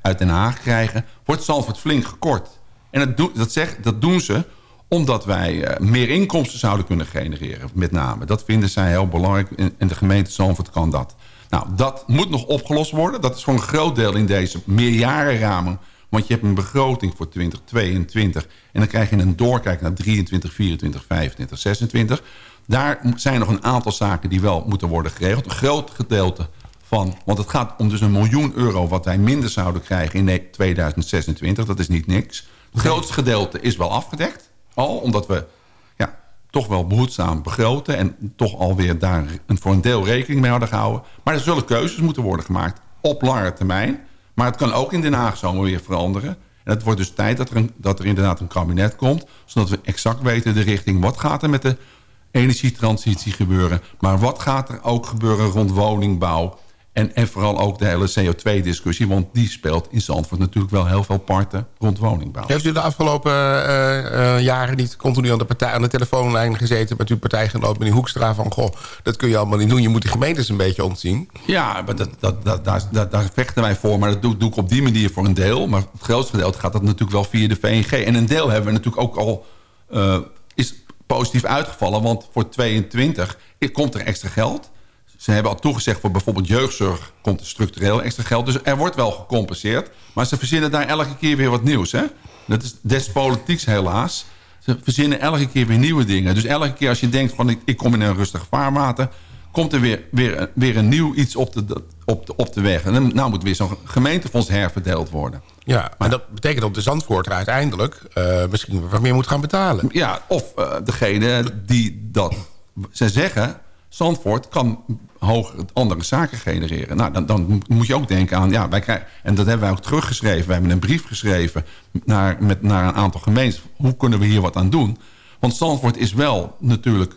uit Den Haag krijgen... wordt Zandvoort flink gekort. En dat, doen- dat, zeg, dat doen ze omdat wij eh, meer inkomsten zouden kunnen genereren, met name. Dat vinden zij heel belangrijk en, de gemeente Zandvoort kan dat. Nou, dat moet nog opgelost worden. Dat is voor een groot deel in deze meerjarenramen. Want je hebt een begroting voor 2022 en dan krijg je een doorkijk naar 23, 24, 25, 26. Daar zijn nog een aantal zaken die wel moeten worden geregeld. Een groot gedeelte van, want het gaat om dus een miljoen euro... wat wij minder zouden krijgen in 2026. Dat is niet niks. Het grootste gedeelte is wel afgedekt. Al omdat we ja, toch wel behoedzaam begroten... en toch alweer daar een, voor een deel rekening mee hadden gehouden. Maar er zullen keuzes moeten worden gemaakt op lange termijn. Maar het kan ook in Den Haag zomaar weer veranderen. En het wordt dus tijd dat er, een, dat er inderdaad een kabinet komt... zodat we exact weten de richting. Wat gaat er met de energietransitie gebeuren? Maar wat gaat er ook gebeuren rond woningbouw... En, en vooral ook de hele CO2-discussie. Want die speelt in Zandvoort natuurlijk wel heel veel parten rond woningbouw. Heeft u de afgelopen eh, eh, jaren niet continu aan de, partij, aan de telefoonlijn gezeten... met uw partijgenoot meneer Hoekstra van... goh, dat kun je allemaal niet doen, je moet die gemeentes een beetje ontzien? Ja, maar dat, dat, dat, daar, daar, daar vechten wij voor. Maar dat doe, doe ik op die manier voor een deel. Maar het grootste gedeelte gaat dat natuurlijk wel via de VNG. En een deel hebben we natuurlijk ook al... eh, is positief uitgevallen. Want voor 22 komt er extra geld. Ze hebben al toegezegd voor bijvoorbeeld jeugdzorg... komt er structureel extra geld. Dus er wordt wel gecompenseerd. Maar ze verzinnen daar elke keer weer wat nieuws. Hè? Dat is des politieks helaas. Ze verzinnen elke keer weer nieuwe dingen. Dus elke keer als je denkt van ik, ik kom in een rustig vaarwater... komt er weer, weer, weer een nieuw iets op de, op de, op de weg. En dan nou moet weer zo'n gemeentefonds herverdeeld worden. Ja, en dat betekent dat de Zandvoort uiteindelijk... eh, misschien wat meer moet gaan betalen. Ja, of eh, degene die dat... Ze zeggen, Zandvoort kan hoger andere zaken genereren. Nou, dan, dan moet je ook denken aan... Ja, wij krijgen, en dat hebben wij ook teruggeschreven. We hebben een brief geschreven naar, met, naar een aantal gemeentes. Hoe kunnen we hier wat aan doen? Want Zandvoort is wel natuurlijk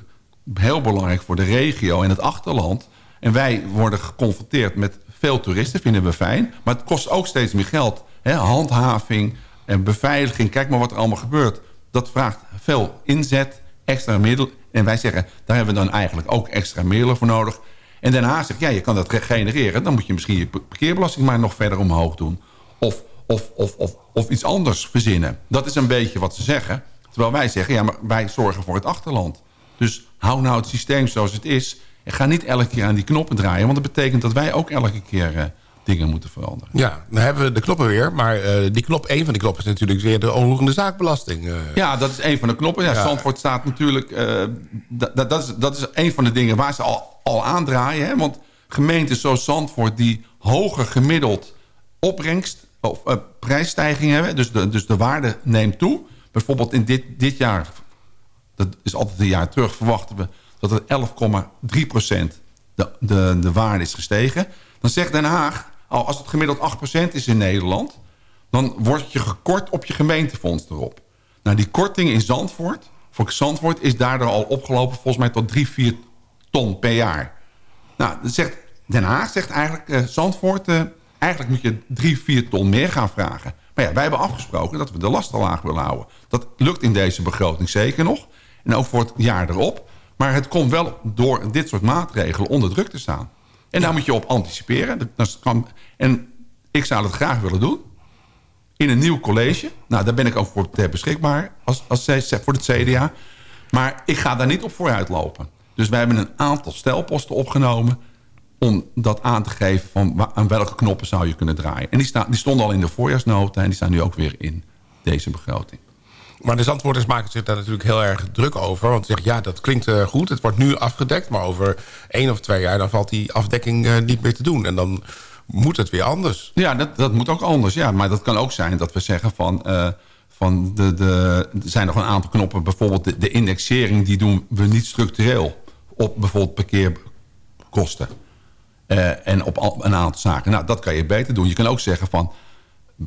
heel belangrijk voor de regio en het achterland. En wij worden geconfronteerd met veel toeristen, vinden we fijn. Maar het kost ook steeds meer geld. Hè? Handhaving en beveiliging. Kijk maar wat er allemaal gebeurt. Dat vraagt veel inzet, extra middelen. En wij zeggen, daar hebben we dan eigenlijk ook extra middelen voor nodig. En daarna zegt, ja, je kan dat genereren. Dan moet je misschien je parkeerbelasting maar nog verder omhoog doen. Of, of, of, of, of iets anders verzinnen. Dat is een beetje wat ze zeggen. Terwijl wij zeggen, ja, maar wij zorgen voor het achterland. Dus hou nou het systeem zoals het is. En ga niet elke keer aan die knoppen draaien. Want dat betekent dat wij ook elke keer eh, dingen moeten veranderen. Ja, dan hebben we de knoppen weer. Maar eh, die knop, één van die knoppen is natuurlijk weer de onroerende zaakbelasting. eh. Ja, dat is een van de knoppen. Ja, Ja. Zandvoort staat natuurlijk... dat, dat, dat, is, dat is een van de dingen waar ze al, al aandraaien. Hè? Want gemeenten zoals Zandvoort... die hoger gemiddeld opbrengst of eh, prijsstijging hebben... Dus de, dus de waarde neemt toe. Bijvoorbeeld in dit, dit jaar... dat is altijd een jaar terug... verwachten we dat het 11,3 procent de, de, de waarde is gestegen. Dan zegt Den Haag... al als het gemiddeld 8 procent is in Nederland dan word je gekort op je gemeentefonds erop. Nou, die korting in Zandvoort, voor Zandvoort... is daardoor al opgelopen volgens mij tot 3, 4 ton per jaar. Nou, dat zegt, Den Haag zegt eigenlijk... eh, Zandvoort, eh, eigenlijk moet je 3, 4 ton meer gaan vragen. Maar ja, wij hebben afgesproken dat we de lasten laag willen houden. Dat lukt in deze begroting zeker nog. En ook voor het jaar erop. Maar het komt wel door dit soort maatregelen onder druk te staan. En daar moet je op anticiperen. Dat- dat kan- En ik zou dat graag willen doen in een nieuw college. Nou, daar ben ik ook voor beschikbaar als, als voor het CDA. Maar ik ga daar niet op vooruit lopen. Dus wij hebben een aantal stelposten opgenomen... om dat aan te geven van aan welke knoppen zou je kunnen draaien. En die, staan, die stonden al in de voorjaarsnota... en die staan nu ook weer in deze begroting. Maar de Zandvoorters maken zich daar natuurlijk heel erg druk over. Want ze zeggen, ja, dat klinkt eh, goed. Het wordt nu afgedekt. Maar over één of twee jaar dan valt die afdekking eh, niet meer te doen. En dan moet het weer anders. Ja, dat, dat moet ook anders. Ja, maar dat kan ook zijn dat we zeggen van... eh, van de, de, er zijn nog een aantal knoppen. Bijvoorbeeld de, de indexering, die doen we niet structureel. Op bijvoorbeeld parkeerkosten. Eh, en op al- een aantal zaken. Nou, dat kan je beter doen. Je kan ook zeggen van...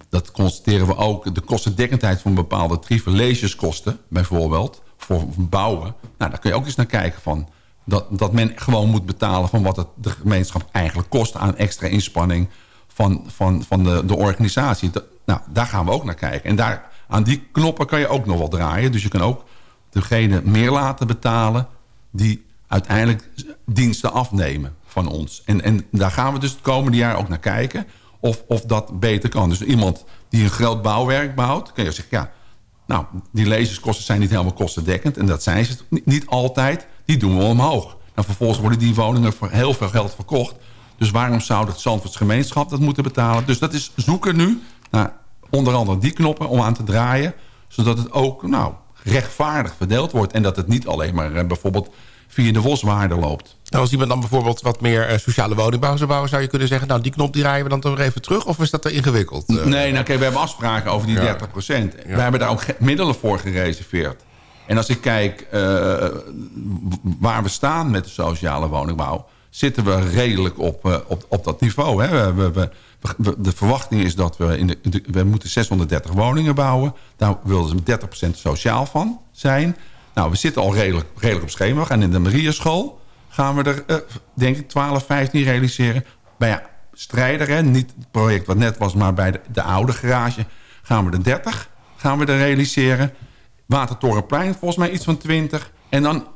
dat constateren we ook... de kostendekkendheid van bepaalde tarieven... legeskosten bijvoorbeeld, voor bouwen. Nou, daar kun je ook eens naar kijken van... dat, dat men gewoon moet betalen... van wat het de gemeenschap eigenlijk kost... aan extra inspanning van, van, van de, de organisatie. Nou, daar gaan we ook naar kijken. En daar, aan die knoppen kan je ook nog wel draaien. Dus je kan ook degene meer laten betalen... die uiteindelijk diensten afnemen van ons. En, en daar gaan we dus het komende jaar ook naar kijken... of, of dat beter kan. Dus iemand die een groot bouwwerk bouwt... kan je zeggen, ja, nou, die lezerskosten zijn niet helemaal kostendekkend... en dat zijn ze niet- altijd. Die doen we omhoog. Nou, vervolgens worden die woningen voor heel veel geld verkocht. Dus waarom zou het Zandvoorts gemeenschap dat moeten betalen? Dus dat is zoeken nu naar onder andere die knoppen om aan te draaien... zodat het ook nou, rechtvaardig verdeeld wordt... en dat het niet alleen maar eh, bijvoorbeeld via de Voswaarde loopt. Nou, als iemand dan bijvoorbeeld wat meer eh, sociale woningbouw zou bouwen... zou je kunnen zeggen, nou, die knop die draaien we dan toch even terug? Of is dat te ingewikkeld? Nee, nou, kijk, we hebben afspraken over die Ja. 30 procent. We hebben daar ook middelen voor gereserveerd. En als ik kijk eh, waar we staan met de sociale woningbouw... zitten we redelijk op, eh, op, op dat niveau. Hè. We, we, de verwachting is dat we... In de, de- we moeten 630 woningen bouwen. Daar wilden ze 30 procent sociaal van zijn. Nou, we zitten al redelijk, redelijk op schema. Gaan in de Mariaschool gaan we er, eh, denk ik, 12, 15 realiseren. Bij ja, Strijder, hè, niet het project wat net was... maar bij de, de oude garage gaan we er 30 gaan we er realiseren. Watertorenplein volgens mij iets van 20. En dan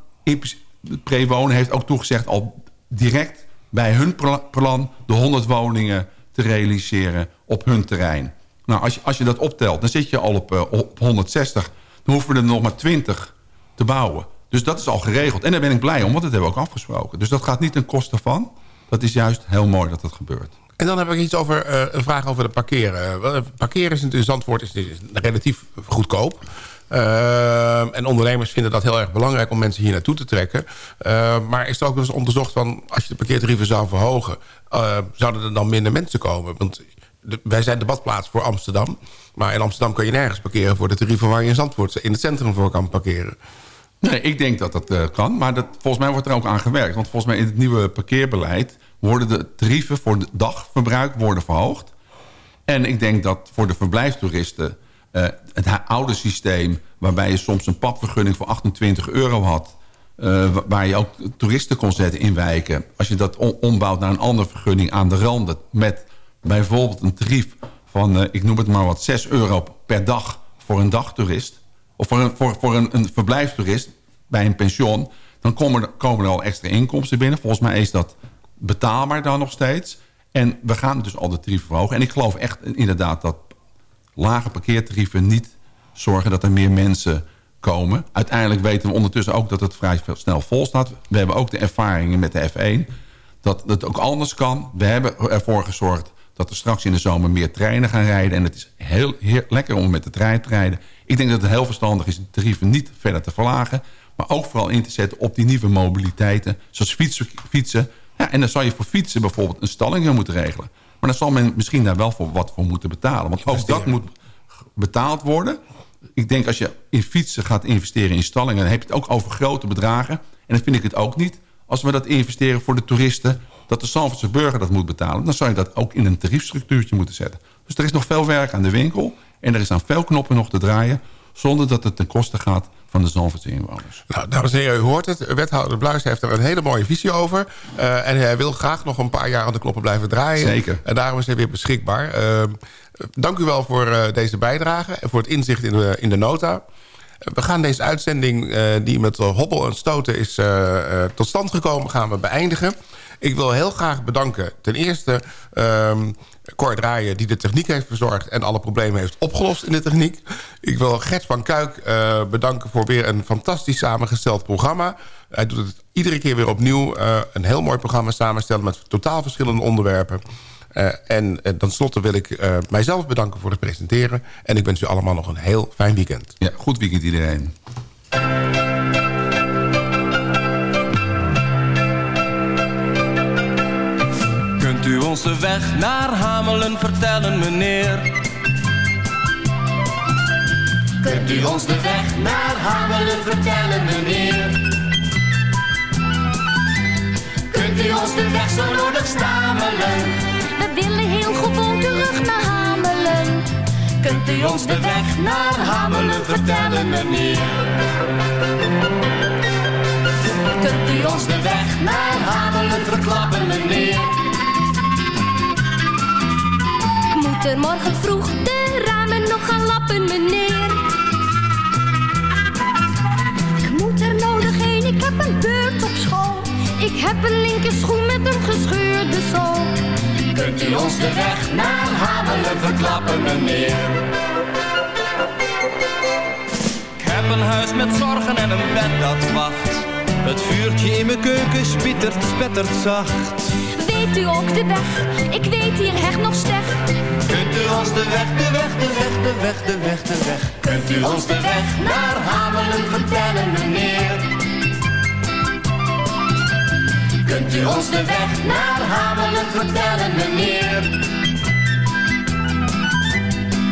Prewonen heeft ook toegezegd... al direct bij hun pla- plan de 100 woningen te realiseren op hun terrein. Nou, als je, als je dat optelt, dan zit je al op, eh, op 160. Dan hoeven we er nog maar 20 te bouwen. Dus dat is al geregeld. En daar ben ik blij om, want dat hebben we ook afgesproken. Dus dat gaat niet ten koste van. Dat is juist heel mooi dat dat gebeurt. En dan heb ik iets over eh, een vraag over de parkeren. Wel, Parkeren is in Zandvoort is, is relatief goedkoop. Eh, en ondernemers vinden dat heel erg belangrijk om mensen hier naartoe te trekken. Eh, maar is er ook eens onderzocht van als je de parkeertarieven zou verhogen, eh, zouden er dan minder mensen komen? Want wij zijn de badplaats voor Amsterdam. Maar in Amsterdam kan je nergens parkeren voor de tarieven waar je in Zandvoort in het centrum voor kan parkeren. Nee, ik denk dat dat eh, kan. Maar dat, volgens mij wordt er ook aan gewerkt. Want volgens mij in het nieuwe parkeerbeleid... worden de tarieven voor het dagverbruik worden verhoogd. En ik denk dat voor de verblijfstoeristen... eh, het oude systeem waarbij je soms een papvergunning voor 28 euro had... eh, wa- waar je ook toeristen kon zetten in wijken... als je dat ombouwt naar een andere vergunning aan de randen... met bijvoorbeeld een tarief van, ik noem het maar wat, 6 euro per dag voor een dagtoerist... of voor een, voor, een, een verblijfstoerist bij een pension... dan komen er, komen er al extra inkomsten binnen. Volgens mij is dat betaalbaar dan nog steeds. En we gaan dus al de tarieven verhogen. En ik geloof echt inderdaad dat lage parkeertarieven niet zorgen dat er meer mensen komen. Uiteindelijk weten we ondertussen ook dat het vrij snel vol staat. We hebben ook de ervaringen met de F1 dat het ook anders kan. We hebben ervoor gezorgd dat er straks in de zomer meer treinen gaan rijden. En het is heel lekker om met de trein te rijden. Ik denk dat het heel verstandig is de tarieven niet verder te verlagen. Maar ook vooral in te zetten op die nieuwe mobiliteiten. Zoals fietsen. fietsen. Ja, en dan zou je voor fietsen bijvoorbeeld een stalling moeten regelen. Maar dan zal men misschien daar wel voor wat voor moeten betalen. Want ook dat moet betaald worden. Ik denk als je in fietsen gaat investeren in stallingen... dan heb je het ook over grote bedragen. En dan vind ik het ook niet als we dat investeren voor de toeristen... dat de Zandvoortse burger dat moet betalen. Dan zou je dat ook in een tariefstructuurtje moeten zetten. Dus er is nog veel werk aan de winkel. En er is aan veel knoppen nog te draaien... zonder dat het ten koste gaat van de Zandvoortse inwoners. Nou, dames en heren, u hoort het. Wethouder Bluis heeft er een hele mooie visie over. Eh, en hij wil graag nog een paar jaar aan de knoppen blijven draaien. Zeker. En daarom is hij weer beschikbaar. Eh, dank u wel voor eh, deze bijdrage en voor het inzicht in de, in de nota. Eh, We gaan deze uitzending, die met hobbel en stoten is tot stand gekomen, gaan we beëindigen. Ik wil heel graag bedanken ten eerste ehm Cor Draaien... die de techniek heeft verzorgd en alle problemen heeft opgelost in de techniek. Ik wil Gert van Kuik eh, bedanken voor weer een fantastisch samengesteld programma. Hij doet het iedere keer weer opnieuw. eh, een heel mooi programma samenstellen met totaal verschillende onderwerpen. Eh, en uh, tenslotte wil ik mijzelf bedanken voor het presenteren. En ik wens u allemaal nog een heel fijn weekend. Ja, goed weekend iedereen. Ons de weg naar Hamelen vertellen, meneer? Kunt u ons de weg naar Hamelen vertellen, meneer? Kunt u ons de weg zo nodig stamelen? We willen heel gewoon terug naar Hamelen. Kunt u ons de weg naar Hamelen vertellen, meneer? Kunt u ons de weg naar Hamelen verklappen, meneer? Er morgen vroeg de ramen nog gaan lappen, meneer. Ik moet er nodig heen, ik heb een beurt op school. Ik heb een linker schoen met een gescheurde zool. Kunt u ons de weg naar Hamelen verklappen, meneer? Ik heb een huis met zorgen en een bed dat wacht. Het vuurtje in mijn keuken spittert, spettert zacht. Weet u ook de weg? Ik weet hier echt nog slecht. Kunt u ons de weg, de weg, de weg, de weg, de weg, de weg. Kunt u ons de weg naar Hamelen vertellen, meneer? Kunt u ons de weg naar Hamelen vertellen, meneer?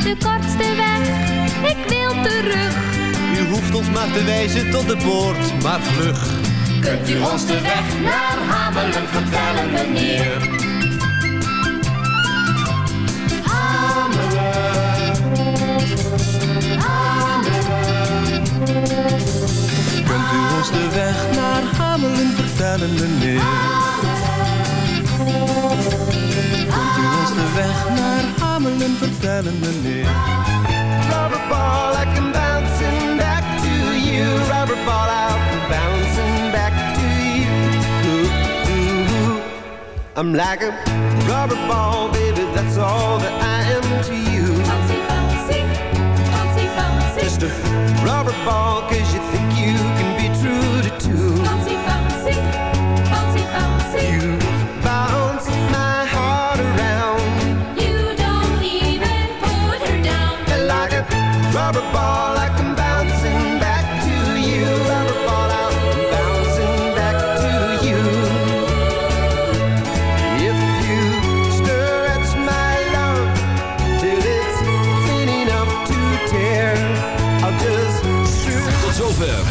De kortste weg, ik wil terug. U hoeft ons maar te wijzen tot de poort, maar vlug. Kunt u ons de weg naar Hamelen vertellen, meneer? Ons de weg naar Hamelen vertellen, meneer? Kunt u ons de weg naar Hamelen vertellen, meneer? Rubber ball, I come bouncing back to you. Rubber ball out, bouncing back to you. Ooh, ooh, ooh. I'm like a rubber ball, baby, that's all that I am to you. Bouncy, bouncy, bouncy, bouncy. Just a rubber ball, cause you can true to two.